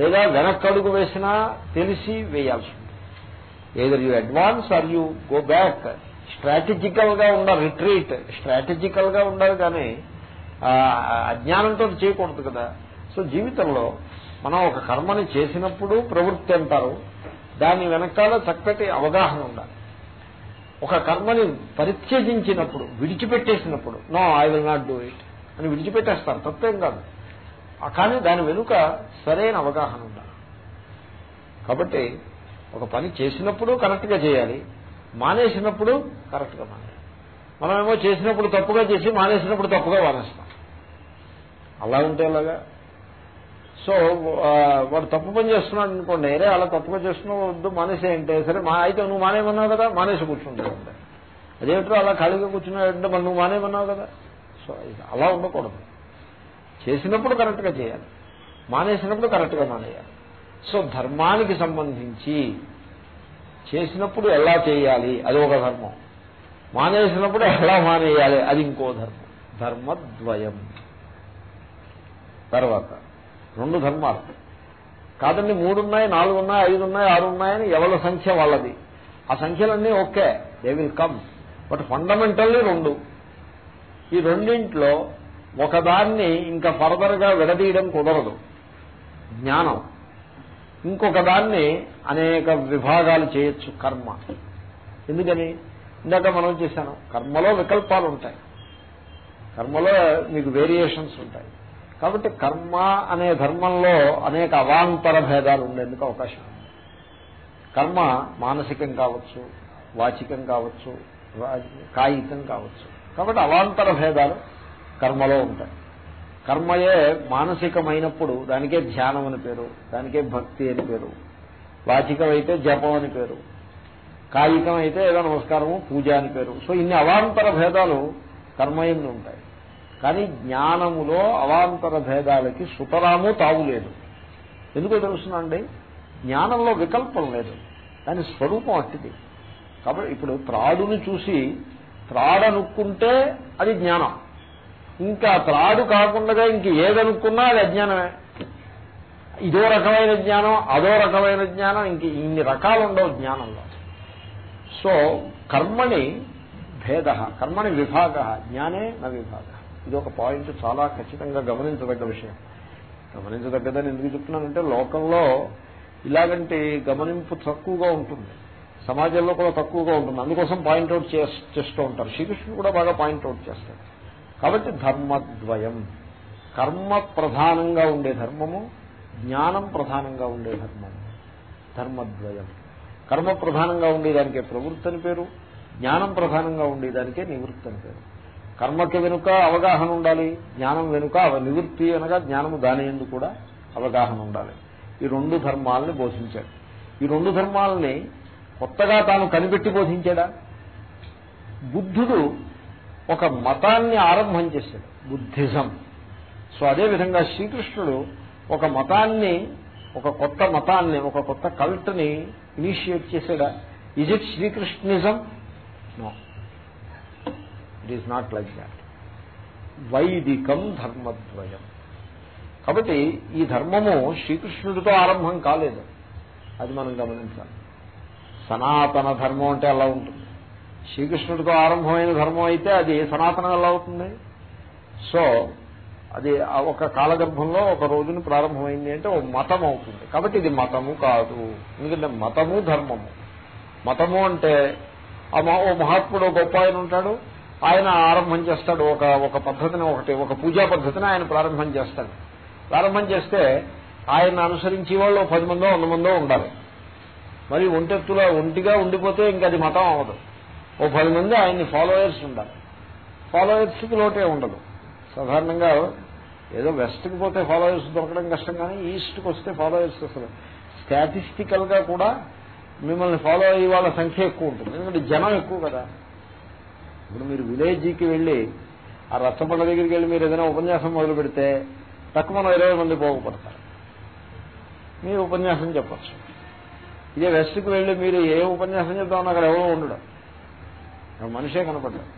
లేదా వెనక్కి అడుగు వేసినా తెలిసి వేయాల్సి ఉంటుంది. Either you advance or you go back స్ట్రాటజికల్గా ఉండాలి రిట్రీట్ స్ట్రాటజికల్గా ఉండాలి కానీ అజ్ఞానంతో చేయకూడదు కదా. సో జీవితంలో మనం ఒక కర్మని చేసినప్పుడు ప్రవృత్తి అంటారు. దాని వెనకాల చక్కటి అవగాహన ఉండాలి. ఒక కర్మని పరిత్యజించినప్పుడు విడిచిపెట్టేసినప్పుడు no I will not do it అని విడిచిపెట్టేస్తారు. తప్పేం కాదు. కానీ దాని వెనుక సరైన అవగాహన ఉండాలి. కాబట్టి ఒక పని చేసినప్పుడు కరెక్ట్గా చేయాలి. మానేసినప్పుడు కరెక్ట్గా మానేయాలి. మనమేమో చేసినప్పుడు తప్పుగా చేసి మానేసినప్పుడు తప్పుగా మానేస్తాం. అలా ఉంటే అలాగా సో వాడు తప్పు పని చేస్తున్నాడు అనుకోండి అరే అలా తప్పుగా చేస్తున్నావు వద్దు మానేసేయంటే సరే మా అయితే నువ్వు మానేమన్నావు కదా మానేసి కూర్చుంటావు అదేమిటో అలా ఖాళీగా కూర్చున్నాడంటే మరి నువ్వు మానేమన్నావు కదా? సో అలా ఉండకూడదు. చేసినప్పుడు కరెక్ట్గా చేయాలి. మానేసినప్పుడు కరెక్ట్గా మానేయాలి. సో ధర్మానికి సంబంధించి చేసినప్పుడు ఎలా చేయాలి అది ఒక ధర్మం. మానేసినప్పుడు ఎలా మానేయాలి అది ఇంకో ధర్మం. ధర్మద్వయం. తర్వాత రెండు ధర్మాలు. కాదండి మూడున్నాయి నాలుగు ఉన్నాయి ఐదు ఉన్నాయి ఆరు ఉన్నాయని ఎవరి సంఖ్య వాళ్ళది. ఆ సంఖ్యలన్నీ okay they will come but fundamentally రెండు. ఈ రెండింట్లో ఒకదాన్ని ఇంకా ఫర్దర్గా విడదీయడం కుదరదు. జ్ఞానం. ఇంకొక దాన్ని అనేక విభాగాలు చేయొచ్చు కర్మ. ఎందుకని? ఇందాక మనం చేశాను. కర్మలో వికల్పాలు ఉంటాయి. కర్మలో మీకు వేరియేషన్స్ ఉంటాయి. కాబట్టి కర్మ అనే ధర్మంలో అనేక అవాంతర భేదాలు ఉండేందుకు అవకాశం. ఉంది కర్మ మానసికం కావచ్చు వాచికం కావచ్చు కాయికం కావచ్చు. కాబట్టి అవాంతర భేదాలు కర్మలో ఉంటాయి. కర్మయే మానసికమైనప్పుడు దానికే ధ్యానం అని పేరు దానికే భక్తి అని పేరు వాచికమైతే జపం అని పేరు కాయికం అయితే ఏదో నమస్కారము పూజ అని పేరు. సో ఇన్ని అవాంతర భేదాలు కర్మయంలో ఉంటాయి. కానీ జ్ఞానములో అవాంతర భేదాలకి సుతరాము తావులేదు ఎందుకు ఎందుకో తెలుస్తుందండి? జ్ఞానంలో వికల్పం లేదు. దాని స్వరూపం అట్టిది. కాబట్టి ఇప్పుడు త్రాడుని చూసి త్రాడనుక్కుంటే అది జ్ఞానం. ఇంకా త్రాడు కాకుండా ఇంక ఏదనుకున్నా అది అజ్ఞానమే. ఇదో రకమైన జ్ఞానం అదో రకమైన జ్ఞానం ఇంక ఇన్ని రకాలు ఉండవు జ్ఞానంలో. సో కర్మని భేద కర్మని విభాగ జ్ఞానే నా విభాగ. ఇది ఒక పాయింట్ చాలా ఖచ్చితంగా గమనించదగ్గ విషయం. గమనించదగ్గదని ఎందుకు చెప్తున్నానంటే లోకంలో ఇలాగంటి గమనింపు తక్కువగా ఉంటుంది. సమాజంలో కూడా తక్కువగా ఉంటుంది. అందుకోసం పాయింట్అవుట్ చేస్తూ ఉంటారు. శ్రీకృష్ణుడు కూడా బాగా పాయింట్అవుట్ చేస్తాడు. కాబట్టి ధర్మద్వయం. కర్మ ప్రధానంగా ఉండే ధర్మము జ్ఞానం ప్రధానంగా ఉండే ధర్మము. ధర్మద్వయం. కర్మ ప్రధానంగా ఉండేదానికే ప్రవృత్తి అని పేరు జ్ఞానం ప్రధానంగా ఉండేదానికే నివృత్తి అని పేరు. కర్మకి వెనుక అవగాహన ఉండాలి జ్ఞానం వెనుక నివృత్తి అనగా జ్ఞానము దాని ఎందు కూడా అవగాహన ఉండాలి. ఈ రెండు ధర్మాలని బోధించాడు. ఈ రెండు ధర్మాలని కొత్తగా తాను కనిపెట్టి బోధించాడా? బుద్ధుడు ఒక మతాన్ని ఆరంభం చేశాడు బుద్ధిజం. సో అదేవిధంగా శ్రీకృష్ణుడు ఒక మతాన్ని ఒక కొత్త మతాన్ని ఒక కొత్త కల్ట్ని ఇనిషియేట్ చేశాడా? Is it Shrikrishnism? No. It is not like that వైదికం ధర్మద్వయం కాబట్టి ఈ ధర్మము శ్రీకృష్ణుడితో ఆరంభం కాలేదు. అది మనం గమనించాలి. సనాతన ధర్మం అంటే అలా ఉంటుంది. శ్రీకృష్ణుడితో ఆరంభమైన ధర్మం అయితే అది సనాతనం ఎలా అవుతుంది? సో అది ఒక కాలగర్భంలో ఒక రోజున ప్రారంభమైంది అంటే ఓ మతం అవుతుంది. కాబట్టి ఇది మతము కాదు. ఎందుకంటే మతము ధర్మము. మతము అంటే ఓ మహాత్ముడు గొప్ప ఆయన ఉంటాడు. ఆయన ఆరంభం చేస్తాడు. ఒక ఒక పద్ధతిని ఒకటి ఒక పూజా పద్ధతిని ఆయన ప్రారంభం చేస్తాడు. ప్రారంభం చేస్తే ఆయన అనుసరించి వాళ్ళు పది మందో వంద మందో ఉండాలి. మరి ఒంటెత్తులో ఒంటిగా ఉండిపోతే ఇంకా అది మతం అవ్వదు. ఓ పది మంది ఆయన్ని ఫాలోయర్స్ ఉండాలి. ఫాలోయర్స్కి లోటే ఉండదు. సాధారణంగా ఏదో వెస్ట్కి పోతే ఫాలోయర్స్ దొరకడం కష్టం కానీ ఈస్ట్కి వస్తే ఫాలోయర్స్ అసలు స్టాటిస్టికల్గా కూడా మిమ్మల్ని ఫాలో అయ్యే వాళ్ళ సంఖ్య ఎక్కువ ఉంటుంది. ఎందుకంటే జనం ఎక్కువ కదా. ఇప్పుడు మీరు విలేజ్కి వెళ్ళి ఆ రచ్చబండ దగ్గరికి వెళ్ళి మీరు ఏదైనా ఉపన్యాసం మొదలు పెడితే తక్కువ మనం ఇరవై మంది పోగుపడతారు మీరు ఉపన్యాసం చెప్పచ్చు. ఇదే వెస్ట్కి వెళ్ళి మీరు ఏ ఉపన్యాసం చెప్తామని అక్కడ ఎవరో ఉండడం మనిషే కనపడ్డాడు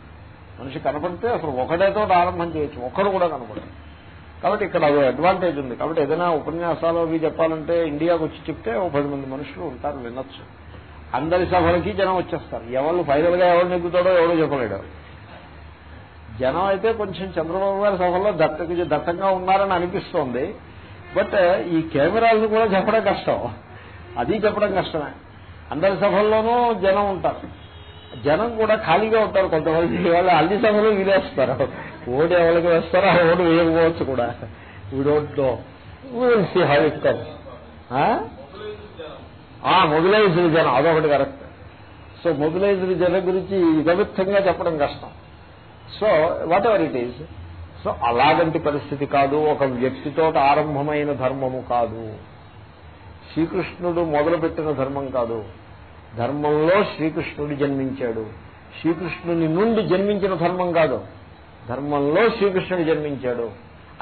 మనిషి కనపడితే అసలు ఒకటేతో ఆరంభం చేయొచ్చు. ఒక్కడు కూడా కనపడదు కాబట్టి ఇక్కడ అదో అడ్వాంటేజ్ ఉంది. కాబట్టి ఏదైనా ఉపన్యాసాలు అవి చెప్పాలంటే ఇండియాకి వచ్చి చెప్తే ఓ పది మంది మనుషులు ఉంటారు వినొచ్చు. అందరి సభలకి జనం వచ్చేస్తారు. ఎవరు ఫైనల్గా ఎవరు నెగ్గుతాడో ఎవరో చెప్పలేడు. జనం అయితే కొంచెం చంద్రబాబు గారి సభల్లో దత్త దత్తంగా ఉన్నారని అనిపిస్తోంది. బట్ ఈ కెమెరాలను కూడా చెప్పడం కష్టం. అది చెప్పడం కష్టమే. అందరి సభల్లోనూ జనం ఉంటారు. జనం కూడా ఖాళీగా ఉంటారు కొంతమంది. వాళ్ళు అన్ని సభలు వీలేస్తారు ఓడి ఎవరికి వేస్తారో ఆ ఓటు వేయకపోవచ్చు కూడా. We don't know will see how it comes ఆ మొబిలైజ్డ్ జనం అదొకటి కరెక్ట్. సో మొబిలైజ్డ్ జనం గురించి ఇదమిత్తంగా చెప్పడం కష్టం. So whatever it is so అలాగంటి పరిస్థితి కాదు. ఒక వ్యక్తితో ఆరంభమైన ధర్మము కాదు. శ్రీకృష్ణుడు మొదలుపెట్టిన ధర్మం కాదు. ధర్మంలో శ్రీకృష్ణుడు జన్మించాడు. శ్రీకృష్ణుని నుండి జన్మించిన ధర్మం కాదు. ధర్మంలో శ్రీకృష్ణుడు జన్మించాడు.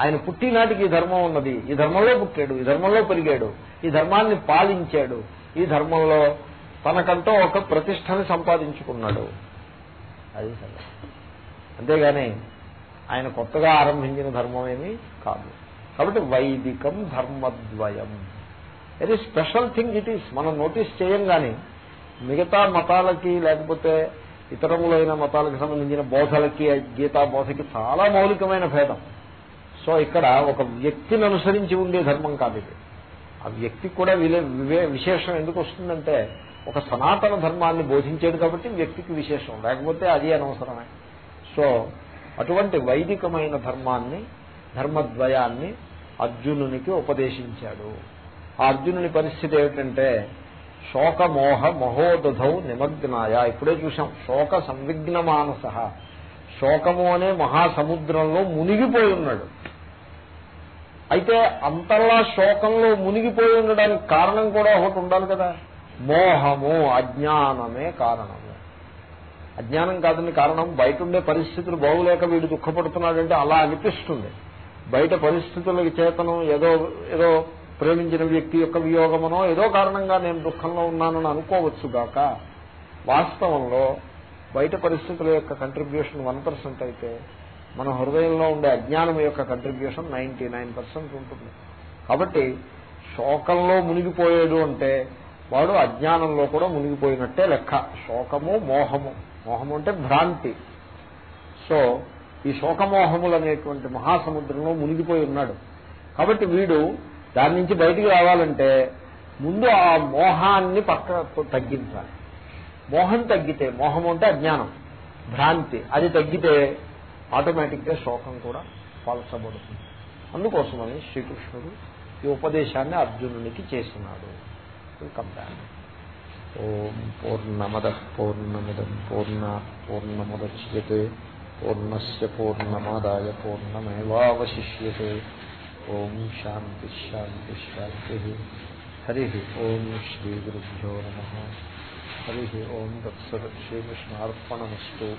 ఆయన పుట్టినాటికి ఈ ధర్మం ఉన్నది. ఈ ధర్మంలో పుట్టాడు. ఈ ధర్మంలో పెరిగాడు. ఈ ధర్మాన్ని పాలించాడు. ఈ ధర్మంలో తనకంటూ ఒక ప్రతిష్టని సంపాదించుకున్నాడు. అది సరే. అంతేగాని ఆయన కొత్తగా ఆరంభించిన ధర్మం ఏమీ కాదు. కాబట్టి వైదికం ధర్మద్వయం. Very special thing it is మనం నోటీస్ చేయంగానే మిగతా మతాలకి లేకపోతే ఇతరములైన మతాలకు సంబంధించిన బోధలకి గీతా బోధకి చాలా మౌలికమైన భేదం. సో ఇక్కడ ఒక వ్యక్తిని అనుసరించి ఉండే ధర్మం కాదు ఇది. ఆ వ్యక్తికి కూడా విశేషం ఎందుకు వస్తుందంటే ఒక సనాతన ధర్మాన్ని బోధించేది కాబట్టి వ్యక్తికి విశేషం. లేకపోతే అది అనవసరమే. సో అటువంటి వైదికమైన ధర్మాన్ని ధర్మద్వయాన్ని అర్జునునికి ఉపదేశించాడు. ఆ అర్జునుని పరిస్థితి ఏమిటంటే శోకమోహ మహోదధౌ నిమగ్నాయ. ఇప్పుడే చూసాం శోక సంవిఘ్న మానస శోకము అనే మహాసముద్రంలో మునిగిపోయి ఉన్నాడు. అయితే అంతలా శోకంలో మునిగిపోయి ఉండడానికి కారణం కూడా ఒకటి ఉండాలి కదా. మోహము అజ్ఞానమే కారణము. అజ్ఞానం కాదని కారణం బయట ఉండే పరిస్థితులు బాగులేక వీడు దుఃఖపడుతున్నాడంటే అలా అనిపిస్తుంది. బయట పరిస్థితులకి చేతనం ఏదో ఏదో ప్రేమించిన వ్యక్తి యొక్క వియోగమనో ఏదో కారణంగా నేను దుఃఖంలో ఉన్నానని అనుకోవచ్చు గాక. వాస్తవంలో బయట పరిస్థితుల యొక్క కంట్రిబ్యూషన్ వన్ పర్సెంట్ అయితే మన హృదయంలో ఉండే అజ్ఞానం యొక్క కంట్రిబ్యూషన్ నైన్టీ ఉంటుంది. కాబట్టి శోకంలో మునిగిపోయాడు అంటే వాడు అజ్ఞానంలో కూడా మునిగిపోయినట్టే లెక్క. శోకము మోహము. మోహము అంటే భ్రాంతి. సో ఈ శోకమోహములు అనేటువంటి మహాసముద్రంలో మునిగిపోయి ఉన్నాడు. కాబట్టి వీడు దాని నుంచి బయటికి రావాలంటే ముందు ఆ మోహాన్ని పక్క తగ్గించాలి. మోహం తగ్గితే మోహం అంటే అజ్ఞానం. భ్రాంతి. అది తగ్గితే ఆటోమేటిక్గా శోకం కూడా పాల్చబడుతుంది. అందుకోసమని శ్రీకృష్ణుడు ఈ ఉపదేశాన్ని అర్జునునికి చేసినాడు. ఓం పూర్ణమద పూర్ణమిదం పూర్ణ పూర్ణముద్యతే పూర్ణస్ పూర్ణమాదాయ పూర్ణమేవాశిష్యే ఓం శాంతి శాంతి శాంతి. హరి ఓం శ్రీ గురుభ్యో నమ. హరి ఓం దత్సత్ శ్రీకృష్ణార్పణమస్తు